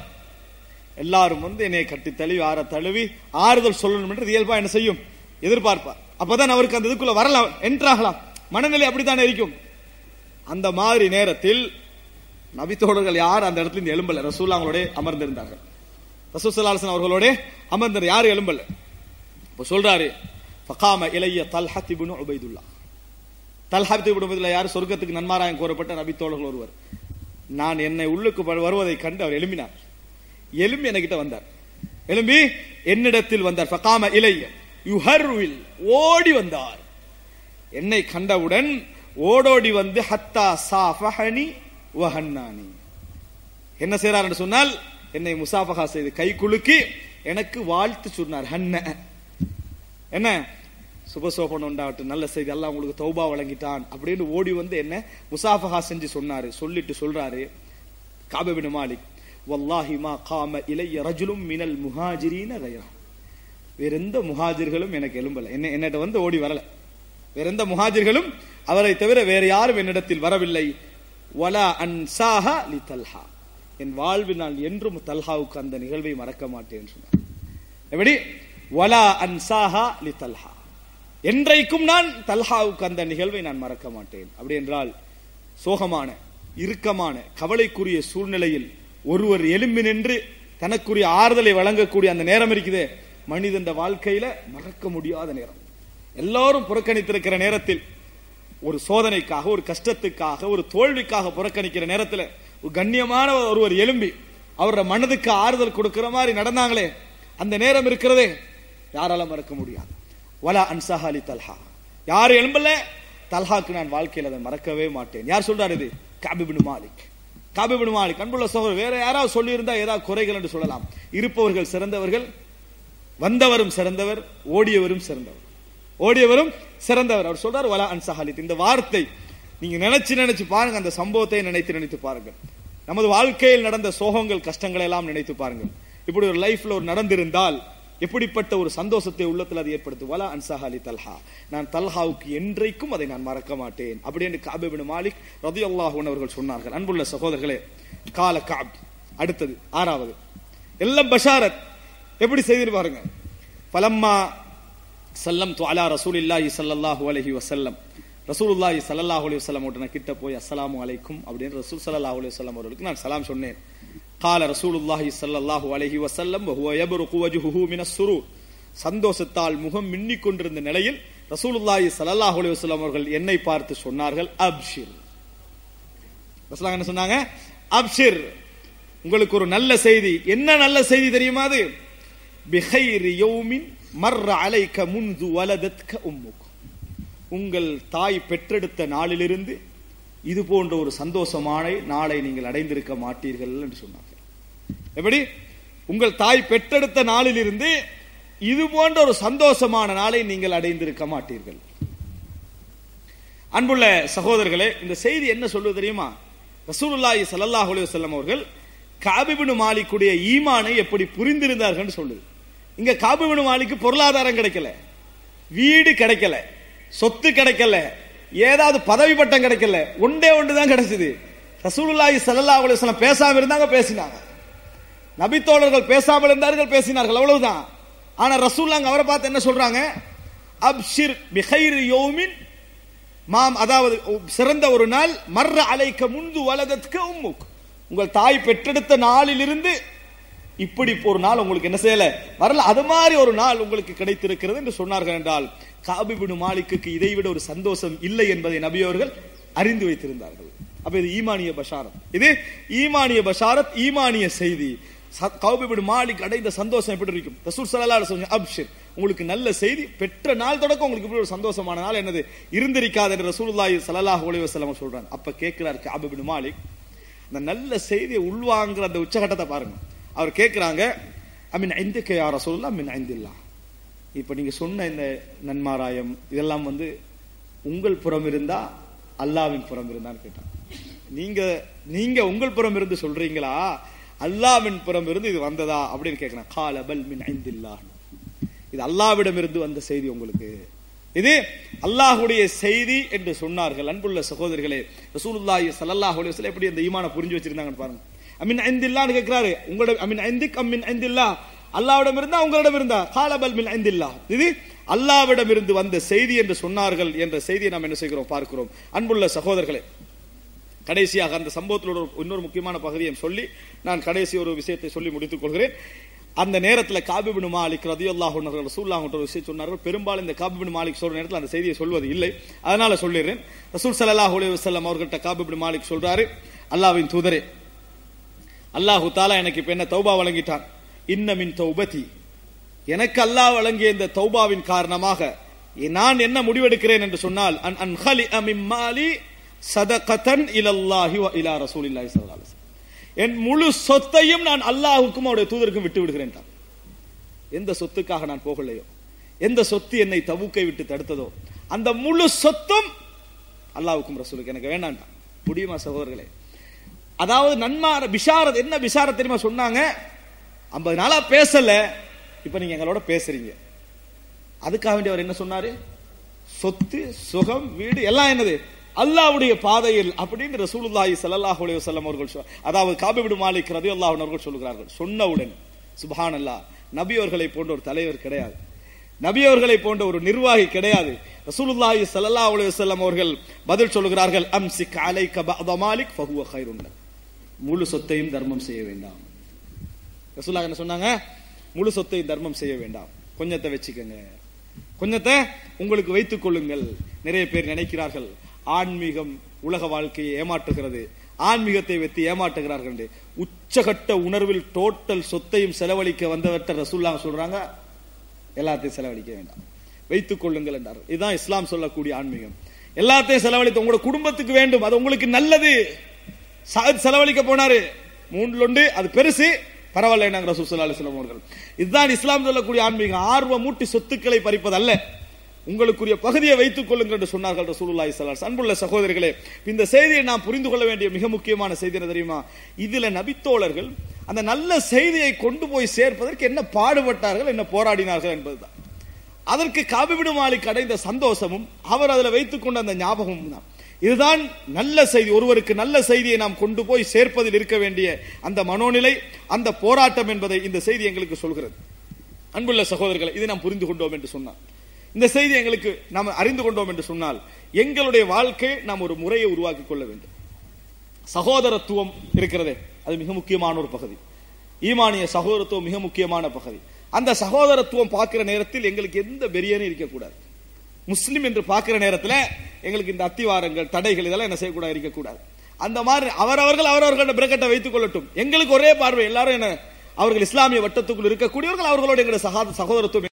எல்லாரும் வந்து என்னை கட்டி தழுவி ஆற தழுவி ஆறுதல் சொல்லணும் என்று இயல்பா என்ன செய்யும்? எதிர்பார்ப்பார். அப்பதான் அவருக்கு அந்த இதுக்குள்ள வரலாம் என்றாகலாம். மனநிலை அப்படித்தானே இருக்கும். அந்த மாதிரி நேரத்தில் நபித்தோழர்கள் யார் அந்த இடத்துல இருந்து எலும்பல ரசூல்லா அவங்களோட அமர்ந்திருந்தார்கள். ரசூல் அவர்களோட அமர்ந்தர் யாரும் எலும்பல் இப்போ சொல்றாரு ஃபகாம இளைய தல்ஹத் இப்னு உபைதுல்லா. தல்ஹத் இப்னு உபைதுல்லா யார்? சொர்க்கத்துக்கு நன்மாராயம் கோரப்பட்ட நபித்தோழர்கள் ஒருவர். நான் என்னை உள்ளுக்கு வருவதை கண்டு அவர் எழும்பினார். எலும்பி என்கிட்ட வந்தார். எலும்பி என்னிடத்தில் வந்தார். ஃபகாம இளைய யுஹர்வில் ஓடி வந்தார். என்னை கண்டவுடன் ஓடோடி வந்து ஹத்தா சாஃபஹனி வஹன்னானி. என்ன செய்றார் என்று சொன்னால் என்னை முசாஃபகா செய்து கை குலுக்கி எனக்கு வாழ்த்து சொன்னார். ஹன்ன. என்ன? சுபசோபன் உண்டாகட்டும். நல்ல செய்தி. எல்லாம் உங்களுக்கு தௌபா வழங்கிட்டான். அப்படின்னு ஓடி வந்து என்ன? முசாஃபகா செஞ்சு சொன்னாரு. சொல்லிட்டு சொல்றாரு. காபபின் மாலிக். வல்லாஹிமா காம இளைய ரஜுலும் மினல் முஹாஜிரீன ரயா வேற எந்த முஹாஜிர்களும் எனக்கு எலும்பலை என்ன என்னிட்ட வந்து ஓடி வரல. வேற எந்த முஹாஜிர்களும் அவரை தவிர வேற யாரும் என்னிடத்தில் வரவில்லை. வலா அன்சாஹா லி தல்ஹா என் வாழ்வில் நான் என்றும் தல்ஹாவுக்கு அந்த நிகழ்வை மறக்க மாட்டேன் சொன்னார். எப்படி? வலா அன்சாஹா லி தல்ஹா. என்றைக்கும் நான் தல்ஹாவுக்கு அந்த நிகழ்வை நான் மறக்க மாட்டேன். அப்படி என்றால் சோகமான இறுக்கமான கவலைக்குரிய சூழ்நிலையில் ஒருவர் எலும்பி நின்று தனக்குரிய ஆறுதலை வழங்கக்கூடிய அந்த நேரம் இருக்குதே மனிதன் வாழ்க்கையில மறக்க முடியாத நேரம். எல்லாரும் புறக்கணித்திருக்கிற நேரத்தில் ஒரு சோதனைக்காக ஒரு கஷ்டத்துக்காக ஒரு தோல்விக்காக புறக்கணிக்கிற நேரத்தில் கண்ணியமான ஒருவர் எலும்பி அவரோட மனதுக்கு ஆறுதல் கொடுக்கிற மாதிரி நடந்தாங்களே அந்த நேரம் இருக்கிறதே யாரால மறக்க முடியாது. வலா அன்சாஹா அலி தல்ஹா. யார் எலும்பல தல்ஹாக்கு நான் வாழ்க்கையில் அதை மறக்கவே மாட்டேன். யார் சொல்றாரு இது? காபிபின் மாலிக். காபிபின் மாலிக் அன்புள்ள சோதரர் வேற யாராவது சொல்லியிருந்தா ஏதாவது குறைகள் என்று சொல்லலாம். இருப்பவர்கள் சிறந்தவர்கள் வந்தவரும் சிறந்தவர் ஓடியவரும் சிறந்தவர். ஓடியவரும் சிறந்தவர். அவர் சொல்றார் வலா அன்சஹாலித் இந்த வார்த்தை நீங்க நினைச்சு நினைச்சு பாருங்க அந்த சம்பவத்தை நினைத்து நினைத்து பாருங்கள். நமது வாழ்க்கையில் நடந்த சோகங்கள் கஷ்டங்களை எல்லாம் நினைத்து பாருங்கள். இப்படி ஒரு லைஃப்ல ஒரு நடந்திருந்தால் எப்படிப்பட்ட ஒரு சந்தோஷத்தை உள்ளத்தில் அது ஏற்படுத்தும்? வலா அன்சஹாலி தல்ஹா. நான் தல்ஹாவுக்கு என்றைக்கும் அதை நான் மறக்க மாட்டேன். அப்படி என்று காபிபின் மாலிக் ரதி அவர்கள் சொன்னார்கள். அன்புள்ள சகோதரர்களே கால காப் அடுத்தது ஆறாவது. எல்லாம் பஷாரத். எப்படி செய்திரு பாருங்க. பலம்மா சல்லம் ரசூல் இல்லாஹி சல்லாஹூ அலஹி வசல்லம் ரசூலுல்லாஹி சல்லாஹ் அலி வல்லம் உடனே கிட்ட போய் அஸ்லாம் அலைக்கும் அப்படின்னு ரசூல் சல்லாஹ் அலி வல்லம் அவர்களுக்கு நான் சலாம் சொன்னேன். கால ரசூலுல்லாஹி சல்லாஹூ அலஹி வசல்லம் சுரு சந்தோஷத்தால் முகம் மின்னிக் கொண்டிருந்த நிலையில் ரசூலுல்லாஹி சல்லாஹ் அலி வல்லம் அவர்கள் என்னை பார்த்து சொன்னார்கள் அப்ஷிர். ரசூலாங்க என்ன சொன்னாங்க அப்ஷிர் உங்களுக்கு ஒரு நல்ல செய்தி. என்ன நல்ல செய்தி தெரியுமா அது? பிஹைரி யௌமின் மர்ர அலைக்க முன்து வலதத்க உம்முக். உங்கள் தாய் பெற்றெடுத்த நாளிலிருந்து இது போன்ற ஒரு சந்தோஷமான நாளை நீங்கள் அடைந்திருக்க மாட்டீர்கள் என்று சொன்னார்கள். எப்படி? உங்கள் தாய் பெற்றெடுத்த நாளிலிருந்து இது போன்ற ஒரு சந்தோஷமான நாளை நீங்கள் அடைந்திருக்க மாட்டீர்கள். அன்புள்ள சகோதரர்களே இந்த செய்தி என்ன சொல்லுவது தெரியுமா? ரசூலுல்லாஹி ஸல்லல்லாஹு அலி வல்லம் அவர்கள் காபிபினு மாலிக்குடைய ஈமானை எப்படி புரிந்திருந்தார்கள் சொல்லுது. இங்க காபிபினு மாலிக்கு பொருளாதாரம் கிடைக்கல. வீடு கிடைக்கல. சொத்து கிடைக்கல. ஏதாவது பதவி பட்டம் கிடைக்கல. ஒன்றே ஒன்று தான் கிடைச்சது. ரசூலுல்லாஹி சல்லா அலைஹி பேசாமல் இருந்தாங்க பேசினாங்க. நபித்தோழர்கள் பேசாமல் இருந்தார்கள் பேசினார்கள். அவ்வளவுதான். ஆனா ரசூல்லாங்க அவரை பார்த்து என்ன சொல்றாங்க? அப்ஷிர் பிஹைர் யோமின். மாம் அதாவது சிறந்த ஒரு நாள் மர்ற அலைக்க முந்து வலதற்கு உம்முக். உங்கள் தாய் பெற்றெடுத்த நாளிலிருந்து இப்படி ஒரு நாள் உங்களுக்கு என்ன செய்யல? வரல. அது மாதிரி ஒரு நாள் உங்களுக்கு கிடைத்திருக்கிறது என்று சொன்னார்கள் என்றால் காபிபின் மாலிக்கு இதைவிட ஒரு சந்தோஷம் இல்லை என்பதை நபியவர்கள் அறிந்து வைத்திருந்தார்கள். அப்ப இது ஈமானிய பஷாரத். இது ஈமானிய பஷாரத் ஈமானிய செய்தி. கௌபிபின் மாலிக் அடைந்த சந்தோஷம் எப்படி இருக்கும்? ரசூல் சல்லா சொல்லுங்க அப்ஷிர் உங்களுக்கு நல்ல செய்தி பெற்ற நாள் தொடக்கம் உங்களுக்கு இப்படி ஒரு சந்தோஷமான நாள் என்னது? இருந்திருக்காது என்று ரசூலுல்லாஹி ஸல்லல்லாஹு அலைஹி வஸல்லம் சொல்றாங்க. அப்ப கேட்கிறார் கஅபிபின் மாலிக் அந்த நல்ல செய்தியை உள்வாங்குற அந்த உச்சகட்டத்தை பாருங்க. அவர் கேட்கிறாங்க அமீன் ஐந்துக்கு யார் மீன் ஐந்து ஐந்தில்லா இப்ப நீங்க சொன்ன இந்த நன்மாராயம் இதெல்லாம் வந்து உங்கள் புறம் இருந்தா அல்லாவின் புறம் இருந்தான்னு கேட்டான். நீங்க நீங்க உங்கள் புறம் இருந்து சொல்றீங்களா? அல்லாவின் புறம் இருந்து இது வந்ததா? அப்படின்னு கேட்கிறேன் காலபல் மின் ஐந்தில்லா. இது அல்லாவிடம் இருந்து வந்த செய்தி உங்களுக்கு. இது அல்லாஹுடைய செய்தி என்று சொன்னார்கள். அன்புள்ள சகோதரிகளே ரசூலுல்லாஹி ஸல்லல்லாஹு அலைஹி வஸல்லம் எப்படி அந்த ஈமான புரிஞ்சு வச்சிருந்தாங்கன்னு பாருங்க. அமின் ஐந்தில்லான்னு கேட்கிறாரு உங்களோட அமின் ஐந்திக் அம்மின் ஐந்தில்லா. அல்லாவிடம் இருந்தா உங்களிடம் இருந்தா. காலபல் மின் ஐந்தில்லா. இது அல்லாவிடம் இருந்து வந்த செய்தி என்று சொன்னார்கள் என்ற செய்தியை நாம் என்ன செய்கிறோம்? பார்க்கிறோம். அன்புள்ள சகோதரர்களே கடைசியாக அந்த சம்பவத்திலோட இன்னொரு முக்கியமான பகுதியை சொல்லி நான் கடைசி ஒரு விஷயத்தை சொல்லி முடித்துக் கொள்கிறேன். அந்த நேரத்தில் காபிபின் மாலிக் ரதியுல்லாஹ் ரசூல்லாஹ் ஒரு விஷயம் சொன்னார்கள். பெரும்பாலும் இந்த காபிபின் மாலிக் சொல்ற நேரத்தில் அந்த செய்தியை சொல்வது இல்லை. அதனால சொல்லிடுறேன். ரசூல் சல்லாஹ் அலி வசல்லாம் அவர்கிட்ட காபிபின் மாலிக் சொல்றாரு. அல்லாவின் தூதரே அல்லாஹு தாலா எனக்கு இப்ப என்ன தௌபா வழங்கிட்டான். இன்னமின் தௌபதி. எனக்கு அல்லாஹ் வழங்கிய இந்த தௌபாவின் காரணமாக நான் என்ன முடிவெடுக்கிறேன் என்று சொன்னால் அன் அன்ஹலி அமிம்மாலி சதகதன் இலல்லாஹி வ இலா ரசூலில்லாஹி ஸல்லல்லாஹு அலைஹி என் முழு சொத்தையும் நான் அல்லாஹுக்கும் அவருடைய தூதருக்கும் விட்டு விடுகிறேன் எந்த சொத்துக்காக நான் போகலையோ எந்த சொத்து என்னை தவுக்கை விட்டு தடுத்ததோ அந்த முழு சொத்தும் அல்லாஹுக்கும் ரசூலுக்கு எனக்கு வேண்டாம் முடியுமா சகோதரர்களே? அதாவது நன்மார பிஷாரத் என்ன பிஷாரத் தெரியுமா சொன்னாங்க? ஐம்பது நாளா பேசல. இப்ப நீங்க எங்களோட பேசுறீங்க. அதுக்காக வேண்டி அவர் என்ன சொன்னாரு? சொத்து சுகம் வீடு எல்லாம் என்னது? அல்லாவுடைய பாதையில் அப்படின்னு ரசூலுல்லாஹி சல்லாஹ் அலைஹி வஸல்லம் அவர்கள் அதாவது காபிபின் மாலிக் ரதி அல்லாஹ் அவர்கள் சொல்லுகிறார்கள். சொன்னவுடன் சுபஹான் அல்லாஹ் நபி அவர்களை போன்ற ஒரு தலைவர் கிடையாது. நபி அவர்களை போன்ற ஒரு நிர்வாகி கிடையாது. ரசூலுல்லாஹி சல்லா அலைஹி வஸல்லம் அவர்கள் பதில் சொல்லுகிறார்கள் அம்சிக் காலை கபா மாலிக் ஃபஹுவ முழு சொத்தையும் தர்மம் செய்ய வேண்டாம். ரசூல்லா என்ன சொன்னாங்க? முழு சொத்தையும் தர்மம் செய்ய வேண்டாம். கொஞ்சத்தை வச்சுக்கோங்க. கொஞ்சத்தை உங்களுக்கு வைத்துக் கொள்ளுங்கள். நிறைய பேர் நினைக்கிறார்கள் ஆன்மீகம் உலக வாழ்க்கையை ஏமாற்றுகிறது. ஆன்மீகத்தை வைத்து ஏமாற்றுகிறார்கள் உச்சகட்ட உணர்வில் டோட்டல் சொத்தையும் செலவழிக்க வந்தவற்ற ரசூல்லா சொல்றாங்க எல்லாத்தையும் செலவழிக்க வேண்டாம். வைத்துக் கொள்ளுங்கள் என்றார். இதுதான் இஸ்லாம் சொல்லக்கூடிய ஆன்மீகம். எல்லாத்தையும் செலவழித்து உங்களோட குடும்பத்துக்கு வேண்டும். அது உங்களுக்கு நல்லது. செலவழிக்க போனாரு. மூன்று ஒன்று அது பெருசு. பரவாயில்ல நாங்க ரசூல் அலிஸ்லாம் அவர்கள். இதுதான் இஸ்லாம் சொல்லக்கூடிய ஆன்மீகம் ஆர்வம் மூட்டி சொத்துக்களை பறிப்பது அல்ல உங்களுக்குரிய பகுதியை வைத்துக் கொள்ளுங்கள் என்று சொன்னார்கள் ரசூலுல்லா இஸ்லாம் அன்புள்ள சகோதரர்களே இந்த செய்தியை நாம் புரிந்து கொள்ள வேண்டிய மிக முக்கியமான செய்தி என்ன தெரியுமா? இதுல நபித்தோழர்கள் அந்த நல்ல செய்தியை கொண்டு போய் சேர்ப்பதற்கு என்ன பாடுபட்டார்கள் என்ன போராடினார்கள் என்பதுதான். அதற்கு காபிபிடு மாலிக் அடைந்த சந்தோஷமும் அவர் அதில் வைத்துக் கொண்ட அந்த ஞாபகமும் தான். இதுதான் நல்ல செய்தி. ஒருவருக்கு நல்ல செய்தியை நாம் கொண்டு போய் சேர்ப்பதில் இருக்க வேண்டிய அந்த மனோநிலை அந்த போராட்டம் என்பதை இந்த செய்தி எங்களுக்கு சொல்கிறது. அன்புள்ள சகோதரர்களை இதை நாம் புரிந்து கொண்டோம் என்று சொன்னார் இந்த செய்தி எங்களுக்கு நாம் அறிந்து கொண்டோம் என்று சொன்னால் எங்களுடைய வாழ்க்கை நாம் ஒரு முறையை உருவாக்கிக் கொள்ள வேண்டும். சகோதரத்துவம் இருக்கிறதே அது மிக முக்கியமான ஒரு பகுதி. ஈமானிய சகோதரத்துவம் மிக முக்கியமான பகுதி. அந்த சகோதரத்துவம் பார்க்கிற நேரத்தில் எங்களுக்கு எந்த பெரியனும் இருக்கக்கூடாது. முஸ்லீம் என்று பார்க்கிற நேரத்தில் எங்களுக்கு இந்த அத்திவாரங்கள் தடைகள் இதெல்லாம் என்ன செய்யக்கூடாது இருக்கக்கூடாது. அந்த மாதிரி அவரவர்கள் அவரவர்களோட பிரக்கட்டை வைத்துக் கொள்ளட்டும். எங்களுக்கு ஒரே பார்வை எல்லாரும் என்ன அவர்கள் இஸ்லாமிய வட்டத்துக்குள் இருக்கக்கூடியவர்கள் அவர்களோட எங்களுடைய சகோதரத்துவம்